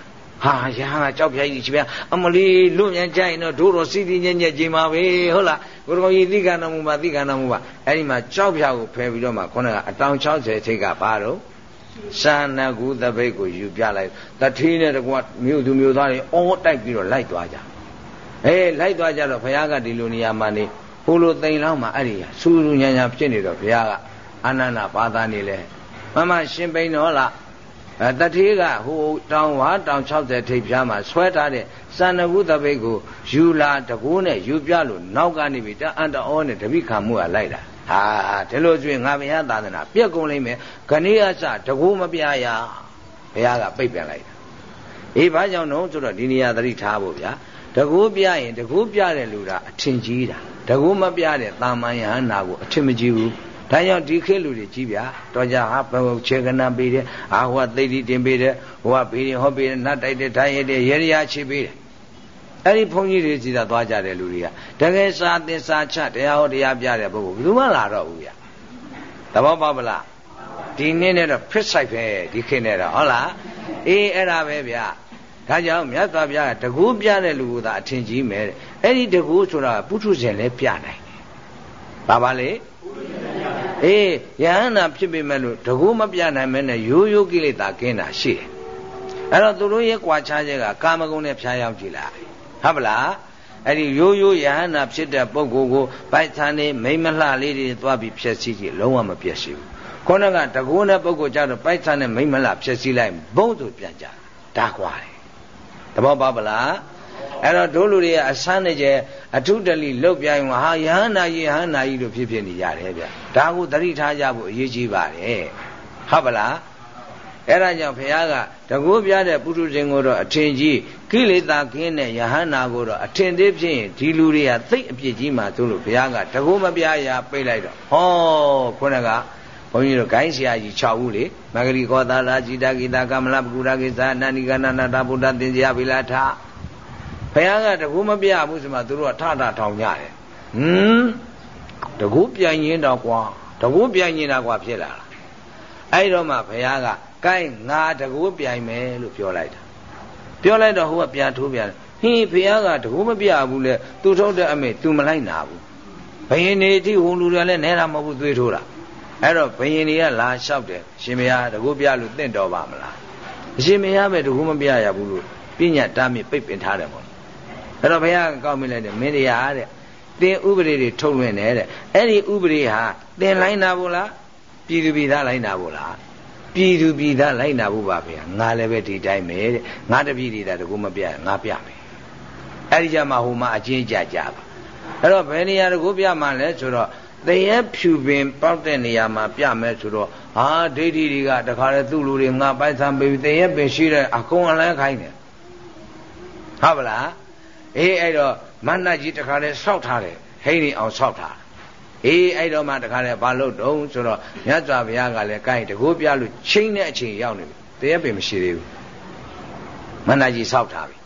ဟာရဟန်းကကြောက်ဖြာကြီးချီပြအမလီလွတ်မြန်ကြရင်တော့ဒိုးတော်စီတီညက်ညက်ကြီးမှာပဲဟုတ်လားကိုတော်ကြီးသိက္ခာတော်မူပါသိက္ခာတော်မူပါအဲ့ဒီမှာကြောက်ဖြာကိုဖယ်ပြီးတော့မှခေါင်းကအတောင်60ထိတ်ကဘာတော့ စာနာကုသပိတ်ကိုယူပြလိုက်တထင်းနဲ့တကွမြို့သူမြို့သားတွေအောတိုက်ပြီးတော့လိုက်သွားကြအေးလိုက်သွားကြတော့ဘုရားကဒီလိုနေရာမှာနေဟိုလိုတိမ်လောက်မှအဲ့ဒီဆူဆူညာညာဖြစ်နေတော့ဘုရားကအာနန္ဒဘာသာနေလဲမမရှင်ပိန်တော်လားအဲတထေးကဟိုတောင်ဝါတောင်60ထိပ်ပြားမှာဆွဲထားတဲ့စန္ဒကုသပိတ်ကိုယူလာတကိုးနဲ့ယူပြလို့နောက်ကနေပြီးတအန်တောနဲ့တပိခံမှုကလိုက်တာ ဟာဒီလိုကျွေးငါဘုရားသာသနာပြက်ကုန်လိမ့်မယ်ခဏိအစတကူမပြရဘုရားကပိတ်ပြန်လိုက်တာအေးဘာကြောင့်တော့ဆိုတော့ဒီနေရာသတိထားဖို့ဗျာတကူပြရင်တကူပြတဲ့လူတာအထင်ကြီးတာတကူမပြတဲ့တာမန်ယဟနာကိုအထင်မကြီးဘူးဒါကြောင့်ဒီခေတ်လူတွေကြီးဗျာတော့ကြဟာဘယ်ခြေကနာပေးတယ်အာဟိုကသိတိတင်ပေးတယ်ဟိုကဘေးရင်ဟောပေးတယ်နတ်တိုက်တယ်ထိုင်ရတဲ့ရေရချပေးတယ် အဲ့ဒီဘုန်းကြီးတွေစီသာသွားကြတဲ့လူတွေကတကယ်စာသင်စာချတရားဟောတရားပြတဲ့ပုဂ္ဂိုလ်ဘယ်သူမှလာတော့ဘူးဗျသဘောပေါက်ပလားဒီနေ့နဲ့တော့ဖြစ်ဆိုင်ပဲဒီခေတ်နဲ့တော့ဟုတ်လားအေးအဲ့ဒါပဲဗျဒါကြောင့်မြတ်စွာဘုရားကတကူပြတဲ့လူကသာအထင်ကြီးမယ်တဲ့အဲ့ဒီတကူဆိုတာပုထုဇဉ်လည်းပြနိုင်တယ်ဘာပါလဲအေးယဟန္တာဖြစ်ပေမဲ့လို့တကူမပြနိုင်မဲနဲ့ရိုးရိုးကိလေသာကင်းတာရှိတယ်အဲ့တော့သူတို့ရဲ့ကြွာချခြင်းကကာမဂုဏ်နဲ့ဖျားရောက်ကြည့်လား ဟုတ်ပလားအဲ့ဒီရိုးရိုးယဟန္တာဖြစ်တဲ့ပုဂ္ဂိုလ်ကိုဗိုက်ဆန်နေမိမလှလေးတွေသွားပြီးဖြည့်ဆည်းကြည့်လုံးဝမပြည့်ရှိဘူးခေါင်းကတကူနဲ့ပုဂ္ဂိုလ်ကြတော့ပိုက်ဆံနဲ့မိမ့်မလားဖြစ်စည်းလိုက်ဘုံဆိုပြန်ကြဒါကွာတယ်သဘောပေါက်ပလားအဲ့တော့တို့လူတွေကအဆန်းနေကြအထုတလိလုတ်ပြိုင်ဟာယဟန္တာကြီးယဟန္တာကြီးတို့ဖြစ်ဖြစ်နေကြတယ်ဗျဒါကိုသတိထားကြဖို့အရေးကြီးပါတယ်ဟုတ်ပလား အဲ့ဒါကြောင့်ဘုရားကတကူပြတဲ့ပုထုဇဉ်ကိုတော့အထင်ကြီးကိလေသာကင်းတဲ့ယဟန္တာကိုတော့အထင်သေးဖြစ်ရင်ဒီလူတွေကသိအပြစ်ကြီးမှသို့လို့ဘုရားကတကူမပြရာပိတ်လိုက်တော့ဟောခုနကဘုန်းကြီးတို့ဂိုင်းဆရာကြီး6ဦးလေမဂရီကောသာလာจิตဂိတာကမလပကုရကိသာနန္ဒီကနန္တာဗုဒ္ဓသင်္ကြယဗိလာထဘုရားကတကူမပြဘူးဆိုမှသူတို့ကထထထောင်ကြတယ်ဟမ်တကူပြန်ရင်တော့ကွာတကူပြန်ရင်တော့ကွာဖြစ်လာတာအဲ့တော့မှဘုရားက ကိုင်းငါတကူပြိုင်မယ်လို့ပြောလိုက်တာပြောလိုက်တော့ဟိုကပြန်ထိုးပြန်ဟင်းဘုရားကတကူမပြဘူးလေသူထုတ်တဲ့အမေသူမလိုက်နာဘူးဘယင်နေတိဟိုလူတွေလည်းနဲတာမဟုတ်ဘူးသွေးထိုးတာအဲ့တော့ဘယင်တွေကလာလျှောက်တယ်ရှင်မယားတကူပြလို့တင့်တော်ပါမလားအရှင်မယားပဲတကူမပြရဘူးလို့ပြညတ်တားမြစ်ပိတ်ပင်ထားတယ်ပေါ့အဲ့တော့ဘုရားကကောက်မိလိုက်တယ်မင်းတရားတဲ့သင်ဥပဒေတွေထုတ်လွှင့်တယ်တဲ့အဲ့ဒီဥပဒေဟာသင်လိုက်နာဖို့လားပြည်သူပြည်သားလိုက်နာဖို့လား ပြည်သူပြည်သားလိုက်နာဖို့ပါဗျာငါလည်းပဲဒီတိုင်းပဲတဲ့ငါတပြည်ပြည်သားတကူမပြငါပြမယ်အဲ့ဒီကြမှာဟိုမှာအချင်းကြကြပါအဲ့တော့ဘယ်နေရာတကူပြမှလဲဆိုတော့တရေဖြူပင်ပေါက်တဲ့နေရာမှာပြမယ်ဆိုတော့ဟာဒိဋ္ဌိတွေကတခါလေသူ့လူတွေငါပိုက်ဆံပေးပြီးတရေပင်ရှိတဲ့အကုန်အလဲခိုင်းတယ်ဟုတ်ပါလားအေးအဲ့တော့မန္တကြီးတခါလေစောက်ထားတယ်ဟိန်းနေအောင်စောက်ထား အေးအဲ့တော့မှတခါလေဘာလို့တုံးဆိုတော့မြတ်စွာဘုရားကလည်းကိုင်းတကိုးပြလို့ချင်းတဲ့အချိန်ရောက်နေပြီတရေပင်မရှိသေးဘူးမန္တကြီးစောက်ထားပြီ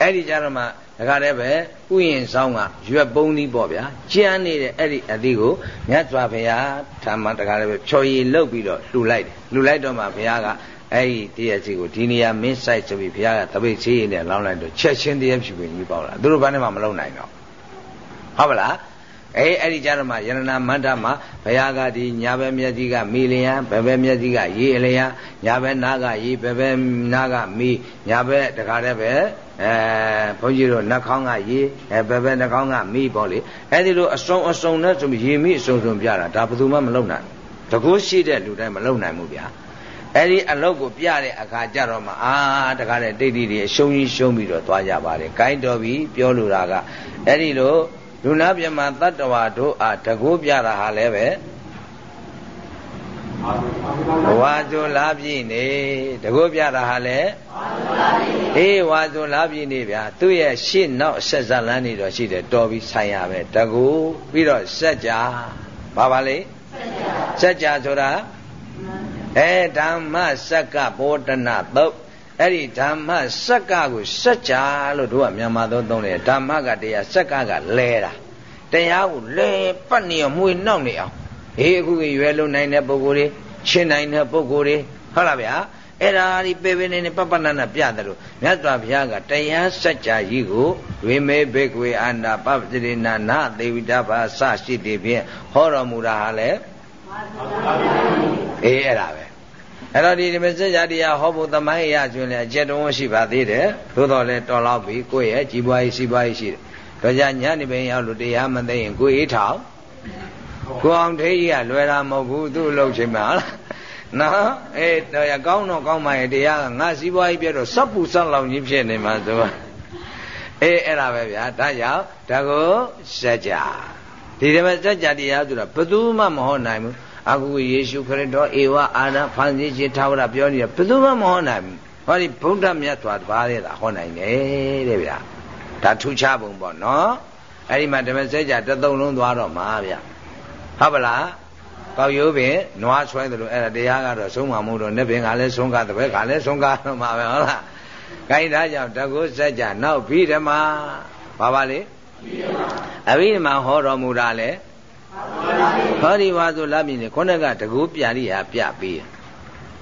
အဲ့ဒီကြတော့မှဒါကြတဲ့ပဲဥယျင်ဆောင်ကရွက်ပုံးသီးပေါ့ဗျာကြမ်းနေတဲ့အဲ့ဒီအသီးကိုမြတ်စွာဘုရားဓမ္မတကားလည်းပဲဖြော်ရည်လုတ်ပြီးတော့လှူလိုက်တယ်လှူလိုက်တော့မှဘုရားကအဲ့ဒီတရားစီကိုဒီနေရာမင်းဆိုင်ဆိုပြီးဘုရားကတပိတ်ချေးနဲ့လောင်းလိုက်တော့ချက်ချင်းတရားဖြူပင်ကြီးပေါ့လားသူတို့ဘာနဲ့မှမလုံနိုင်တော့ဟုတ်ပါလား အေးအဲ့ဒီကြတော့မှယရဏမန္တမှာဘုရားကဒီညာဘက်မျက်စိကမိလျံဘယ်ဘက်မျက်စိကရေအလျံညာဘက်နားကရေဘယ်ဘက်နားကမိညာဘက်တခါတည်းပဲအဲဘုန်းကြီးတို့နှာခေါင်းကရေအဲဘယ်ဘက်နှာခေါင်းကမိပေါ့လေအဲ့ဒီလိုအစုံအစုံနဲ့ဆိုပြီးရေမိအစုံစုံပြတာဒါဘယ်သူမှမလုံနိုင်တကူရှိတဲ့လူတိုင်းမလုံနိုင်ဘူးဗျာအဲ့ဒီအလုတ်ကိုပြတဲ့အခါကျတော့မှအာတခါတည်းတိတ်တိတွေအရှုံးကြီးရှုံးပြီးတော့သွားကြပါတယ်။ဂိုင်းတော်ပြီပြောလိုတာကအဲ့ဒီလို လူနာပြမတတ္တဝါတို့အားတကူပြတာဟာလည်းပဲဝါဇုလာပြည့်နေတကူပြတာဟာလည်းအေးဝါဇုလာပြည့်နေဗျာသူ့ရဲ့ရှေ့နောက်ဆက်ဇလန်းနေတော့ရှိတယ်တော်ပြီးဆိုင်ရပဲတကူပြီးတော့စัจ जा ဘာပါလဲစัจ जा ဆိုတာအဲဓမ္မစက္ကဘောတနာသုတ် အဲ့ဒီဓမ္မစက္ကကိုစัจ जा လို့တို့ကမြန်မာသုံးသုံးတယ်ဓမ္မကတရားစက္ကကလဲတာတရားကိုလဲပတ်နေအောင်မှွေနောက်နေအောင်အေးအခုရွယ်လုံးနိုင်တဲ့ပုဂ္ဂိုလ်တွေရှင်းနိုင်တဲ့ပုဂ္ဂိုလ်တွေဟုတ်လားဗျာအဲ့ဒါဒီပေပေနေနေပပနနာပြတယ်လို့မြတ်စွာဘုရားကတရားစัจ जा ကြီးကိုဝိမေဘေကွေအာနာပပတိရဏနာသေဝိတဘာစရှိတိဖြင့်ဟောတော်မူတာဟာလေအေးအဲ့ဒါပဲ အဲ့တော့ဒီဓမ္မစကြာတရားဟောဖို့သမိုင်းရကျွန်းလည်းအကျက်တုံးရှိပါသေးတယ်သို့တော်လည်းတော်လောက်ပြီကိုယ့်ရဲ့ကြီးပွားရေးစီးပွားရေးရှိတယ်တော့ကြညနေပင်ရောက်လို့တရားမသိရင်ကိုယ်အေးထောင်ကိုအောင်ထေးကြီးကလွယ်တာမဟုတ်ဘူးသူ့လှုပ်ချိန်မှာဟုတ်လားနော်အေးတော့ရကောင်းတော့ကောင်းပါရဲ့တရားကငါစီးပွားရေးပြတော့စပ်ပူစပ်လောင်ကြီးဖြစ်နေမှာဆိုတော့အေးအဲ့ဒါပဲဗျာဒါကြောင့်ဒါကိုစัจ जा ဒီဓမ္မစัจ जा တရားဆိုတာဘယ်သူမှမဟောနိုင်ဘူး အခုယေရှုခရစ်တော်ဧဝအာရဖန်ဆင်းခြင်းထာဝရပြောနေတယ်ဘယ်သူမှမဟောနိုင်ဘူးဟောဒီဗုဒ္ဓမြတ်စွာတပါးတဲ့သာဟောနိုင်တယ်တဲ့ဗျာဒါထူးခြားပုံပေါ့နော်အဲ့ဒီမှာဓမ္မစကြာတသုံးလုံးသွားတော့မှာဗျဟုတ်ပလားကောက်ရိုးပင်နွားဆွဲတယ်လို့အဲ့ဒါတရားကတော့ဆုံးမမှုတော့နှစ်ပင်ကလည်းဆုံးကားတပည့်ကလည်းဆုံးကားတော့မှာပဲဟုတ်လားခိုင်းသားကြောင့်တကုစัจ जा နောက်ပြီးဓမ္မဘာပါလေအဘိဓမ္မာဟောတော်မူတာလေ ဟောဒီဝါဆိုလမြင်နေခုနကတကူပြရိယာပြပြီး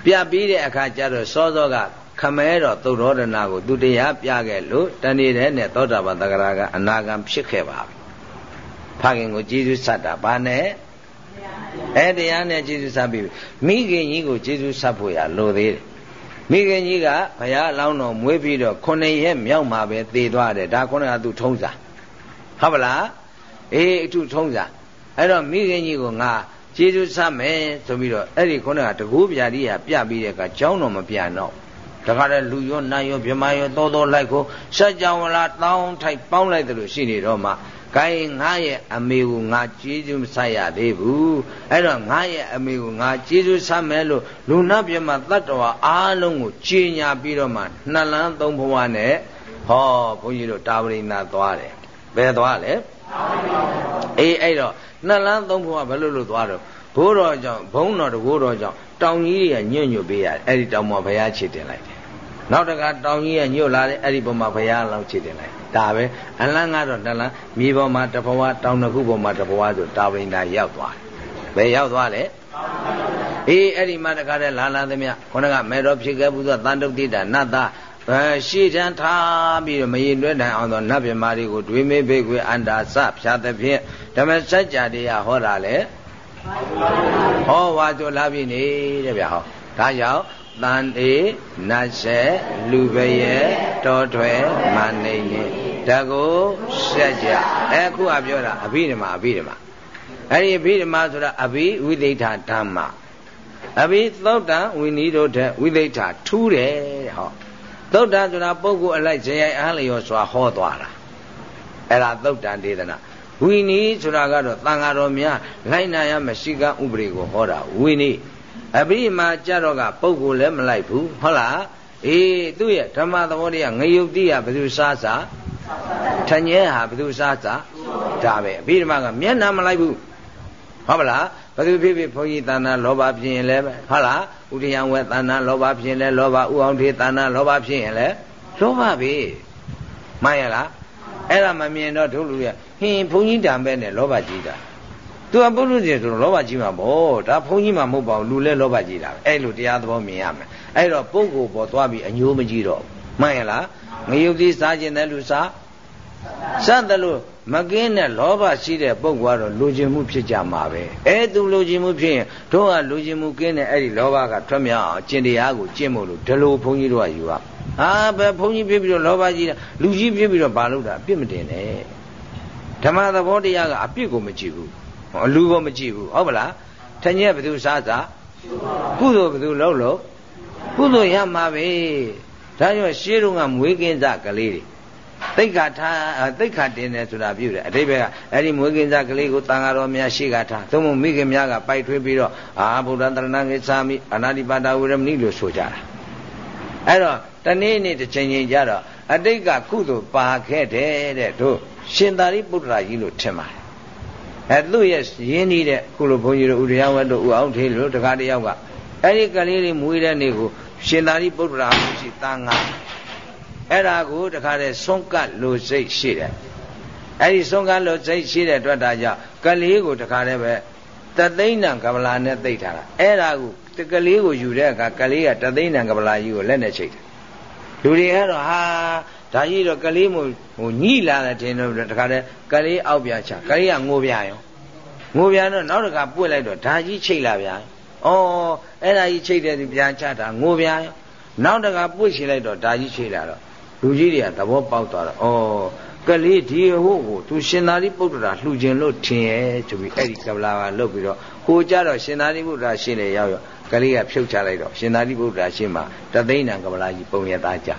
ပြပြီးတဲ့အခါကျတော့စောစောကခမဲတော်သုတ်တော်ဒနာကိုသူတရားပြခဲ့လို့တဏိတဲ့နဲ့သောတာပန်တဂရကအနာဂံဖြစ်ခဲ့ပါပြီဖခင်ကိုကျေးဇူးဆက်တာဗာနဲ့အဲတရားနဲ့ကျေးဇူးဆက်ပြီးမိခင်ကြီးကိုကျေးဇူးဆက်ဖို့ရလိုသေးတယ်မိခင်ကြီးကဘုရားအလောင်းတော်မွေးပြီးတော့ခုနှစ်ရက်မြောက်မှာပဲသေသွားတယ်ဒါခုနကသူထုံးစားဟုတ်ပလားအေးအထုထုံးစား အဲ့တော့မိခင်ကြီးကိုငါကျေးဇူးဆက်မယ်ဆိုပြီးတော့အဲ့ဒီခုနကတကူပြာတိဟာပြပြီးတဲ့အခါကျောင်းတော်မပြန်တော့တခါတည်းလူရောနတ်ရောမြမရောသောသောလိုက်ကိုစัจ java လာတောင်းထိုက်ပေါင်းလိုက်တယ်လို့ရှိနေတော့မှကိုင်းငါရဲ့အမေကိုငါကျေးဇူးမဆက်ရသေးဘူးအဲ့တော့ငါရဲ့အမေကိုငါကျေးဇူးဆက်မယ်လို့လူနာပြမတတ္တဝါအားလုံးကိုကြေညာပြီးတော့မှနှစ်လန်းသုံးဘဝနဲ့ဟောဘုန်းကြီးတို့တာဝရိနာသွားတယ်ဘယ်သွားလဲအေးအဲ့တော့ နှစ်လန်းသုံးဘဝဘယ်လိုလုပ်သွားတော့ဘိုးတော်ကြောင့်ဘုန်းတော်တကိုးတော်ကြောင့်တောင်ကြီးတွေကညွန့်ညွတ်ပေးရတယ်အဲ့ဒီတောင်မှာဘုရားချစ်တင်လိုက်တယ်နောက်တကတောင်ကြီးကညွတ်လာတယ်အဲ့ဒီပုံမှာဘုရားလောက်ချစ်တင်လိုက်ဒါပဲအလန်းကတော့နှစ်လန်းမြေပေါ်မှာတဘဝတောင်တစ်ခုပေါ်မှာတဘဝဆိုတာဝိန္ဒာရောက်သွားတယ်ဘယ်ရောက်သွားလဲအေးအဲ့ဒီမှာတခါတည်းလာလာသမျှခေါင်းကမေတော်ဖြစ်ခဲ့ဘူးသောတန်တုတ်တိတာနတ်သား အဲရှေ့တန်းထားပြီးတော့မရင်တွဲနိုင်အောင်သောနတ်ပြမာတွေကိုတွေးမေးဖေးခွေအန္တာစဖြာသဖြင့်ဓမ္မစကြာတရားဟောတာလေဟောဝါကြလာပြီနေတဲ့ဗျာဟောဒါကြောင့်တန်အေနတ်ဆက်လူပရဲ့တော်ထွယ်မနေနေတကိုစက်ကြအဲခုကပြောတာအဘိဓမ္မာအဘိဓမ္မာအဲ့ဒီအဘိဓမ္မာဆိုတာအဘိဝိသိဋ္ဌဓမ္မအဘိသုတ်တံဝိနည်းတို့တဲ့ဝိသိဋ္ဌထူးတယ်တဲ့ဟော သုတ်တံဆိုတာပုဂ္ဂိုလ်အလိုက်ဇေယိုင်အားလျော်စွာဟောသွားတာအဲ့ဒါသုတ်တံဒေသနာဝိနည်းဆိုတာကတော့တန်ဃာတော်များလိုက်နာရမရှိကဥပဒေကိုဟောတာဝိနည်းအဘိမာကြတော့ကပုဂ္ဂိုလ်လည်းမလိုက်ဘူးဟုတ်လားအေးသူ့ရဲ့ဓမ္မသဘောတရားငရုတ်တိကဘယ်သူစားစားထညဲဟာဘယ်သူစားစားဒါပဲအဘိဓမ္မာကမျက်နှာမလိုက်ဘူး ဟုတ်ပါလားဘယ်သူဖြစ်ဖြစ်ဘုန်းကြီးတဏ္ဍလောဘဖြစ်ရင်လည်းဟုတ်လားဥဒိယံဝဲတဏ္ဍလောဘဖြစ်ရင်လည်းလောဘဥအောင်ထေတဏ္ဍလောဘဖြစ်ရင်လည်းလောဘပဲမှန်ရလားအဲ့ဒါမမြင်တော့တို့လူရဟင်းဘုန်းကြီးတံပဲနဲ့လောဘကြီးတာသူကပုရုษေဆိုတော့လောဘကြီးမှာဗောဒါဘုန်းကြီးမှမဟုတ်ပါဘူးလူလဲလောဘကြီးတာပဲအဲ့လိုတရားသဘောမြင်ရမယ်အဲ့တော့ပုဂ္ဂိုလ်ပေါ်သွားပြီးအညိုးမကြီးတော့မှန်ရလားငရုတ်သီးစားခြင်းတဲ့လူစားစတယ်လို့ မကင်းတဲ့လောဘရှိတဲ့ပုဂ္ဂိုလ်ကတော့လူကျင်မှုဖြစ်ကြမှာပဲအဲသူလူကျင်မှုဖြစ်ရင်တို့ကလူကျင်မှုကင်းတဲ့အဲ့ဒီလောဘကထွက်မြောက်အောင်ကျင့်တရားကိုကျင့်မို့လို့ဒီလိုဘုန်းကြီးတို့ကယူရဟာပဲဘုန်းကြီးဖြစ်ပြီးတော့လောဘကြီးတာလူကြီးဖြစ်ပြီးတော့ဘာလုပ်တာအပြစ်မတင်နဲ့ဓမ္မသဘောတရားကအပြစ်ကိုမကြည့်ဘူးအလူကိုမကြည့်ဘူးဟုတ်ပလားထညက်ဘသူစားစားကုသိုလ်ဘသူလုပ်လို့ကုသိုလ်ရမှာပဲဒါကြောင့်ရှေးတုန်းကမွေးကင်းစကလေးတွေ တိတ်ခါထားတိတ်ခါတင်တယ်ဆိုတာပြုတယ်အတိပ္ပယ်ကအဲ့ဒီမွေးကင်းစကလေးကိုတန်ဃာတော်များရှေ့ကထားသို့မဟုတ်မိခင်များကပိုက်ထွေးပြီးတော့အာဗုဒ္ဓတရဏဂိသာမိအနာတိပါဒဝရမဏိလို့ဆိုကြတာအဲ့တော့တနေ့နေ့တစ်ချိန်ချိန်ကြတော့အတိတ်ကကုသိုလ်ပါခဲ့တယ်တဲ့တို့ရှင်သာရိပုတ္တရာကြီးလို့ထင်ပါတယ်အဲသူ့ရဲ့ရင်းနှီးတဲ့ခုလိုဘုန်းကြီးတို့ဥရယဝတ်တို့ဥအောင်ထေးလို့တခါတယောက်ကအဲ့ဒီကလေးလေးမွေးတဲ့နေ့ကိုရှင်သာရိပုတ္တရာရှိတန်ငါ အဲ့ဒါကိုတခါတည်းဆုံးကတ်လို့စိတ်ရှိတယ်အဲ့ဒီဆုံးကတ်လို့စိတ်ရှိတဲ့အတွက်ဒါကြောင့်ကလေးကိုတခါတည်းပဲတသိန်းနံကပလာနဲ့သိထားတာအဲ့ဒါကိုတကလေးကိုယူတဲ့အခါကလေးကတသိန်းနံကပလာကြီးကိုလက်နဲ့ချိတ်တယ်လူတွေအဲ့တော့ဟာဒါကြီးတော့ကလေးမို့ဟိုညှိလာတယ်ထင်တော့တခါတည်းကလေးအောက်ပြချကလေးကငိုပြရောငိုပြတော့နောက်တခါပွက်လိုက်တော့ဒါကြီးချိတ်လာဗျာဩအဲ့ဒါကြီးချိတ်တယ်ဒီပြန်ချတာငိုပြရောနောက်တခါပွက်ချလိုက်တော့ဒါကြီးချိတ်လာတော့ လူကြီးတွေကသဘောပေါက်သွားတော့ဩကလေးဒီဟိုကိုသူရှင်သာရိပုတ္တရာလှူခြင်းလို့ထင်ရဲ့ဆိုပြီးအဲ့ဒီကဗလာကလုတ်ပြီးတော့ဟိုကြတော့ရှင်သာရိပုတ္တရာရှင်းလေရောက်ရောကလေးကဖြုတ်ချလိုက်တော့ရှင်သာရိပုတ္တရာရှင်းမှာတသိန်းတန်ကဗလာကြီးပုံရသားကြ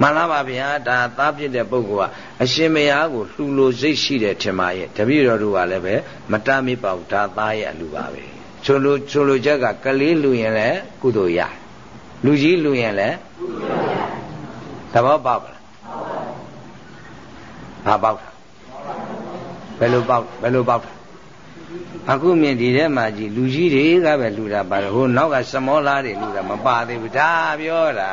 မှန်လားပါဗျာဒါသားပြစ်တဲ့ပုဂ္ဂိုလ်ကအရှင်မယားကိုလှူလို့စိတ်ရှိတယ်ထင်ပါရဲ့တပည့်တော်တို့ကလည်းပဲမတမ်းမပါဘူးဒါသားရဲ့အလူပါပဲဆိုလိုဆိုလိုချက်ကကလေးလူရင်လည်းကုသိုလ်ရလူကြီးလူရင်လည်းကုသိုလ်ရ သဘောပေါက်လားဘာပေါက်တာဘယ်လိုပေါက်ဘယ်လိုပေါက်တာအခုမြင်ဒီထဲမှာကြည်လူကြီးတွေကပဲလူတာပါတယ်ဟိုနောက်ကစမောလားတွေလူတာမပါသေးဘူးဒါပြောတာ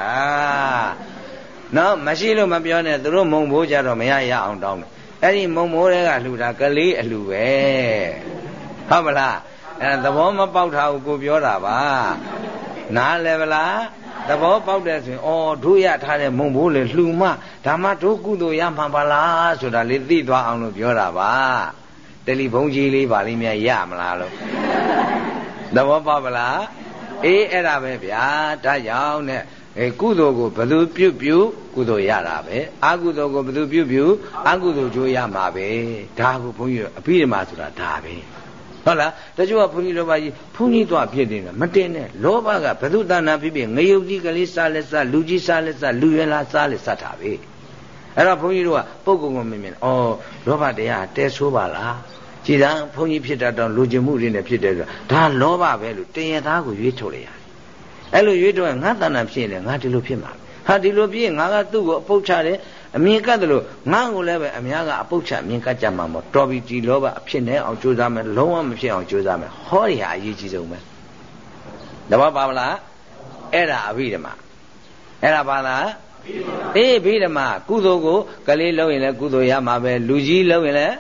နော်မရှိလို့မပြောနဲ့သူတို့မုံဘိုးကြတော့မရရအောင်တောင်းတယ်အဲ့ဒီမုံဘိုးတွေကလှူတာကလေးအလှူပဲဟုတ်မလားအဲသဘောမပေါက်တာကိုကိုပြောတာပါနားလည်းဗလား သဘောပေါက်တယ်ဆိုရင်အော်တို့ရထားတဲ့မုံဘိုးလေလှူမဒါမှတို့ကုသိုလ်ရမှာပါလားဆိုတာလေးသိသွားအောင်လို့ပြောတာပါတယ်လီဖုန်းကြီးလေးပါလိမ့်များရမလားလို့သဘောပေါက်ပါလားအေးအဲ့ဒါပဲဗျာဒါကြောင့်နဲ့အဲကုသိုလ်ကိုဘယ်သူပြုပြုကုသိုလ်ရတာပဲအကုသိုလ်ကိုဘယ်သူပြုပြုအကုသိုလ်ကျိုးရမှာပဲဒါကိုဘုန်းကြီးအပိဓမ္မာဆိုတာဒါပဲ ဟုတ်လားတချို့ကဘုန်းကြီးလောဘကြီးဘုန်းကြီးတော့ဖြစ်နေတာမတင်နဲ့လောဘကဘု து တဏ္ဍဖြစ်ဖြစ်ငရုတ်ကြီးကလေးစားလက်စားလူကြီးစားလက်စားလူရွယ်လားစားလက်စားတာပဲအဲ့တော့ဘုန်းကြီးတို့ကပုဂ္ဂိုလ်ကမမြင်ဩလောဘတရားတဲဆိုးပါလားကြည်သာဘုန်းကြီးဖြစ်တတ်တော့လူကျင်မှုတွေနဲ့ဖြစ်တယ်ဆိုဒါလောဘပဲလို့တင်ရသားကိုရွေးထုတ်လိုက်ရတယ်အဲ့လိုရွေးထုတ်ရင်ငါတဏ္ဍဖြစ်ရင်ငါဒီလိုဖြစ်မှာဟာဒီလိုဖြစ်ရင်ငါကသူ့ကိုအပုတ်ချတယ် အမြင်ကတ်တယ်လို့ငါ့ကိုလည်းပဲအများကအပုတ်ချအမြင်ကတ်ကြမှာမို့တော်ပြီဒီလောဘအဖြစ်နဲ့အောင်ကြိုးစားမယ်လုံးဝမဖြစ်အောင်ကြိုးစားမယ်ဟောဒီဟာအရေးကြီးဆုံးပဲတဘောပါမလားအဲ့ဒါအဘိဓမ္မာအဲ့ဒါပါလားအေးဘိဓမ္မာကုသိုလ်ကိုကလေးလုံးရင်လည်းကုသိုလ်ရမှာပဲလူကြီးလုံးရင်လည်း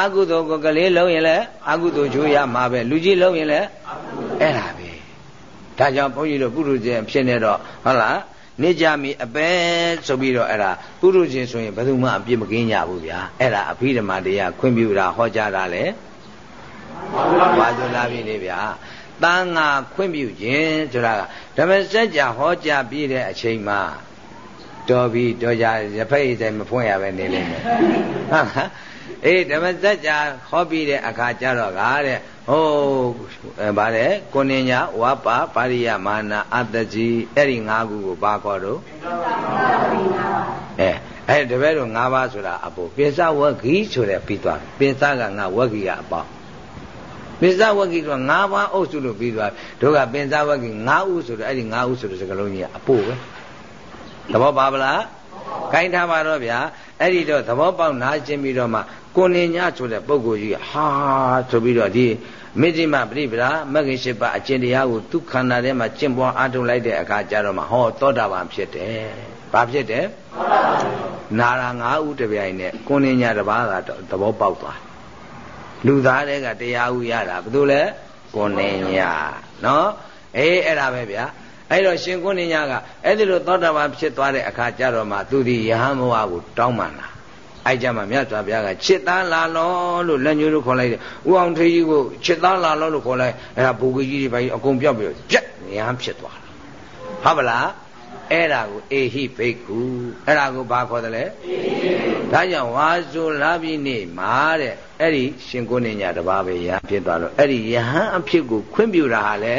အကုသိုလ်ကိုကလေးလုံးရင်လည်းအကုသိုလ်ချိုးရမှာပဲလူကြီးလုံးရင်လည်းအဲ့ဒါပဲဒါကြောင့်ဘုန်းကြီးတို့ပုရုဇဉ်ဖြစ်နေတော့ဟုတ်လား နေကြမီအပဲဆိုပြီးတော့အဲ့ဒါပုရုဇဉ်ဆိုရင်ဘယ်သူမှအပြစ်မကင်းကြဘူးဗျာအဲ့ဒါအဘိဓမ္မာတရားခွင့်ပြုတာဟောကြားတာလေဘာဆိုလာပြီလေဗျာတန်ငါခွင့်ပြုခြင်းဆိုတာကဓမ္မစကြာဟောကြားပြီးတဲ့အချိန်မှာတော်ပြီတော်ကြရဖက်ရည်မဖွင့်ရပဲနေလိမ့်မယ်ဟုတ်အေးဓမ္မစကြာဟောပြီးတဲ့အခါကျတော့ကတဲ့ ဟိုးဗါတဲ့ကိုနေညာဝါပါပါရိယမာနာအတ္တကြီးအဲ့ဒီ၅ခုကိုပါခေါ်တော့အဲအဲ့တပည့်တို့၅ပါးဆိုတာအဖို့ပိစဝဂီဆိုတဲ့ပြီးသွားပိစကငါဝဂီကအပေါပိစဝဂီဆိုတာ၅ပါးအုပ်စုလို့ပြီးသွားတို့ကပိစဝဂီ၅ဥဆိုတော့အဲ့ဒီ၅ဥဆိုတဲ့စကားလုံးကြီးကအဖို့ပဲသဘောပါဗလားခိုင်းထားပါတော့ဗျာအဲ့ဒီတော့သဘောပေါက်နားရှင်းပြီးတော့မှကိုနေညဆိုတဲ့ပုဂ္ဂိုလ်ကြီးဟာဆိုပြီးတော့ဒီ မေတ္တိမပရိပဒါမဂ္ဂင်၈ပါးအကျင့်တရားကိုသူခန္ဓာထဲမှာကျင့်ပွားအားထုတ်လိုက်တဲ့အခါကျတော့မှဟောသောတာပန်ဖြစ်တယ်။ဘာဖြစ်တယ်။နာရာ၅ဥတပြိုင်နဲ့ကိုနေညာတစ်ပါးသာသဘောပေါက်သွား။လူသားတွေကတရားဥရတာဘယ်သူလဲကိုနေညာနော်အေးအဲ့ဒါပဲဗျာ။အဲ့တော့ရှင်ကိုနေညာကအဲ့ဒီလိုသောတာပန်ဖြစ်သွားတဲ့အခါကျတော့မှသူဒီယဟန်ဘဝကိုတောင်းပန်လာ အဲ့ကြမှာမြတ်စွာဘုရားကချစ်သားလာလောလို့လက်ညှိုးလို့ခေါ်လိုက်တယ်ဥအောင်ထေးကြီးကိုချစ်သားလာလောလို့ခေါ်လိုက်အဲ့ဒါဘူကြီးကြီးတွေပါကြီးအကုန်ပြောက်ပြီးတော့ကြက်ရမ်းဖြစ်သွားတာဟုတ်ပါလားအဲ့ဒါကိုအေဟိဘိက္ခုအဲ့ဒါကိုဘာခေါ်တယ်လဲဒါကြောင့်ဝါဆိုလာပြီးနေမှာတဲ့အဲ့ဒီရှင်ကိုနေညာတပါးပဲရဖြစ်သွားတော့အဲ့ဒီယဟန်အဖြစ်ကိုခွင့်ပြုတာဟာလေ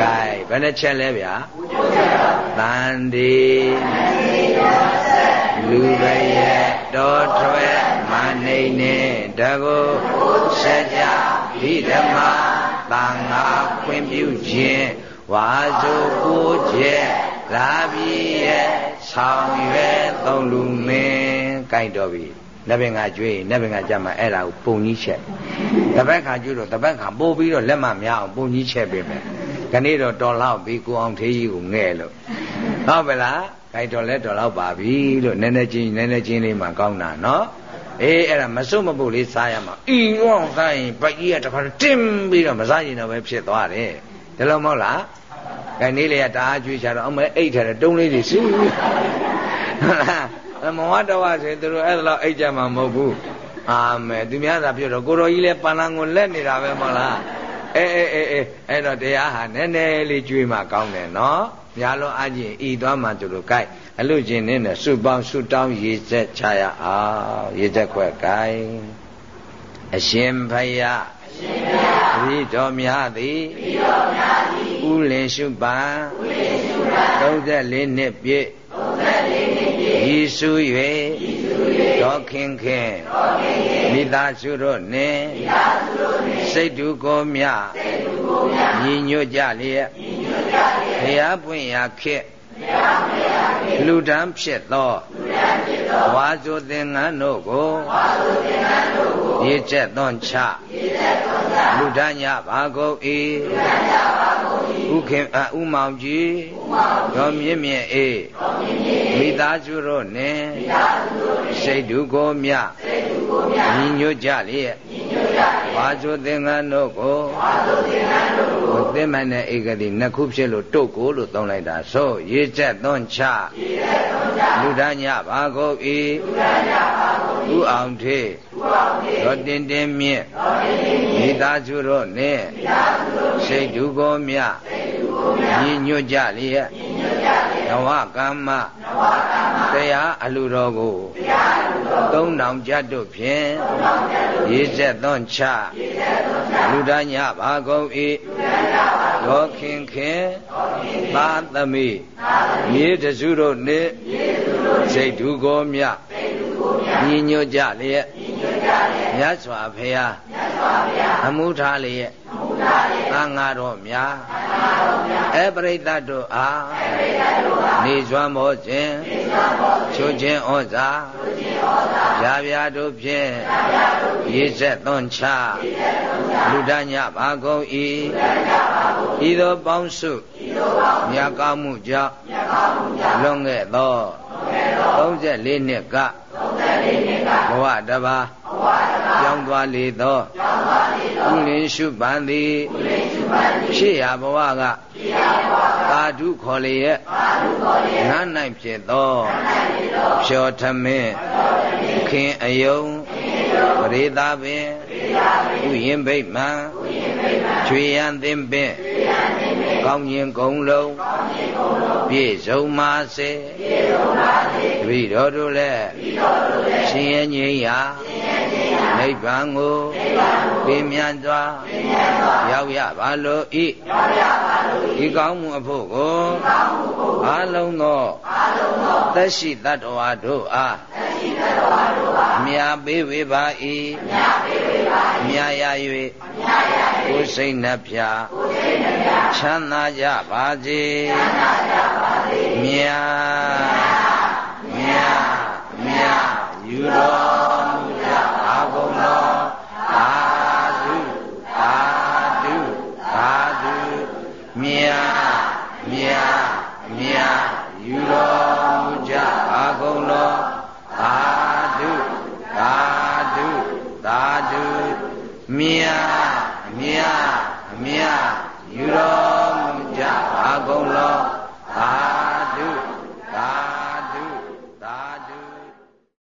ကဲဘယ်နှချက်လဲဗျာတန်ဒီ လူရရဲ့တော်ထွဲမနေနေတကုစကြဣဓမ္မသံဃာခွင့်ပြုခြင်းဝါစုကိုချက်လာပြီရဲ့ဆောင်ရွယ်သုံးလူမင်းကြိုက်တော်ပြီလက်ပင်ကကျွေးလက်ပင်ကကြမှာအဲ့ဒါကိုပုံကြီးချက်တပတ်ခါကျွေးတော့တပတ်ခါပို့ပြီးတော့လက်မများအောင်ပုံကြီးချက်ပေးမယ်ခဏတော့တော်လောက်ပြီးကိုအောင်သေးကြီးကိုငဲ့လို့ဟုတ်ပါလား ကြိုက်တော်လဲတော်လောက်ပါပြီလို့နည်းနည်းချင်းနည်းနည်းချင်းလေးမှကောင်းတာနော်အေးအဲ့ဒါမစွတ်မပုတ်လေးစားရမှာအီငေါစားရင်ဗိုက်ကြီးကတခါတင်းပြီးတော့မစားရင်တော့ပဲဖြစ်သွားတယ်ဒါလုံးမဟုတ်လားအဲနေ့လေကတအားကြွေးချတော့အမေအိတ်ထဲတုံးလေးတွေစီးဟုတ်လားမဝတ္တဝဆိုရင်သူတို့အဲ့ဒါတော့အိတ်ကြမှာမဟုတ်ဘူးအာမဲသူများသာပြောတော့ကိုတော်ကြီးလဲပန္နံကိုလက်နေတာပဲမဟုတ်လားအေးအေးအေးအေးအဲ့တော့တရားဟာနည်းနည်းလေးကြွေးမှကောင်းတယ်နော် များလို့အကျင့်ဤသွားမှသူတို့ကြိုက်အလူကျင်နဲ့စုပေါင်းစုတောင်းရေဆက်ချရအောင်ရေဆက်ခွက်ကြိုက်အရှင်ဖယားအရှင်ဖယားဤတော်များသည်ဤတော်များသည်ဥလင်ရှုပံဥလင်ရှုပံ34နှစ်ပြည့်34နှစ်ပြည့်ဤစု၍ဤစု၍ ဒေါခင်ခင်ဒေါခင်ခင်မိသားစုတို့နှင့်မိသားစုတို့နှင့်စိတ်တူကိုမြစိတ်တူကိုမြညီညွတ်ကြလျက်ညီညွတ်ကြလျက်ဘုရားပွင့်ရာခေတ်လူတန်းဖြစ်သောဝါဇုသင်္ကန်းတို့ကိုရေချက်သွန်ချလူတန်းညဘာကုန်၏ ဥခင်ဥမောင်ကြီးရောမြင့်မြင့်အေးမိသားစုတို့နှင့်စိတ်တူကိုမြညီညွတ်ကြလျက်ဝါဇုသင်္ကန်းတို့ကိုဝါဇုသင်္ကန်းတို့ကိုသင်္မနဲ့ဧကတိနှစ်ခုဖြစ်လို့တုတ်ကိုလို့သုံးလိုက်တာဆိုရေချက်သွန်းချရေချက်သွန်းချလူဒညဘာကုန်ဤလူဒညဘာကုန်ဤဥအောင်ထေဥအောင်ထေရောတင်တင်မြင့်ရောတင်တင်မြင့်မိသားစုတို့နှင့်မိသားစုတို့စိတ်တူကိုမြစိတ်တူကိုမြညီညွတ်ကြလျက်ညီညွတ်ကြလျက်နဝကမ္မတရားအလူတော်ကိုသုံးတောင်ကြတ်တို့ဖြင့်ရေဆက်သွန်ချလူဒညဘာကုန်ဤရောခင်ခင်သာသမိမြေတစုတို့နှင့်စိတ်ဓုကိုမြ ညီညွတ်ကြလျက်မြတ်စွာဘုရားအမှုထားလျက်သံဃာတော်များအပရိသတ်တို့အားနေစွမ်းမောခြင်းချိုးခြင်းဩဇာဗျာဗျာတို့ဖြင့်ရေဆက်သွန်ချလူဒညဘာကုန်ဤဤသို့ပေါင်းစုမြတ်ကောင်းမှုကြောင့်လွန်ခဲ့သော34နှစ်က ဘဝတပါကြောင်းသွားလေသောဥလင်းရှုပန်သည်ရှေ့ရဘဝကသာဓုခေါ်လျက်နား၌ဖြစ်သောဖြောထမင်းခင်အယုံပရိသပင်ဥယင်ဗိမှန်ချွေရန်သင်ပင် ကောင်းရင်ကုံလုံးပြည့်စုံပါစေတပည့်တော်တို့လည်းရှင်ရဲ့ငြိမ်းရာနိဗ္ဗာန်ကိုပြင်းမြန်စွာရောက်ရပါလို့ဤဒီကောင်းမှုအဖို့ကိုအလုံးသောသက်ရှိတ attva တို့အားမြာပေးဝေပါ၏မြာရ၍ကိုယ်စိတ်နှဖျာ ချမ်းသာကြပါစေမြာမြာမြာယူတော်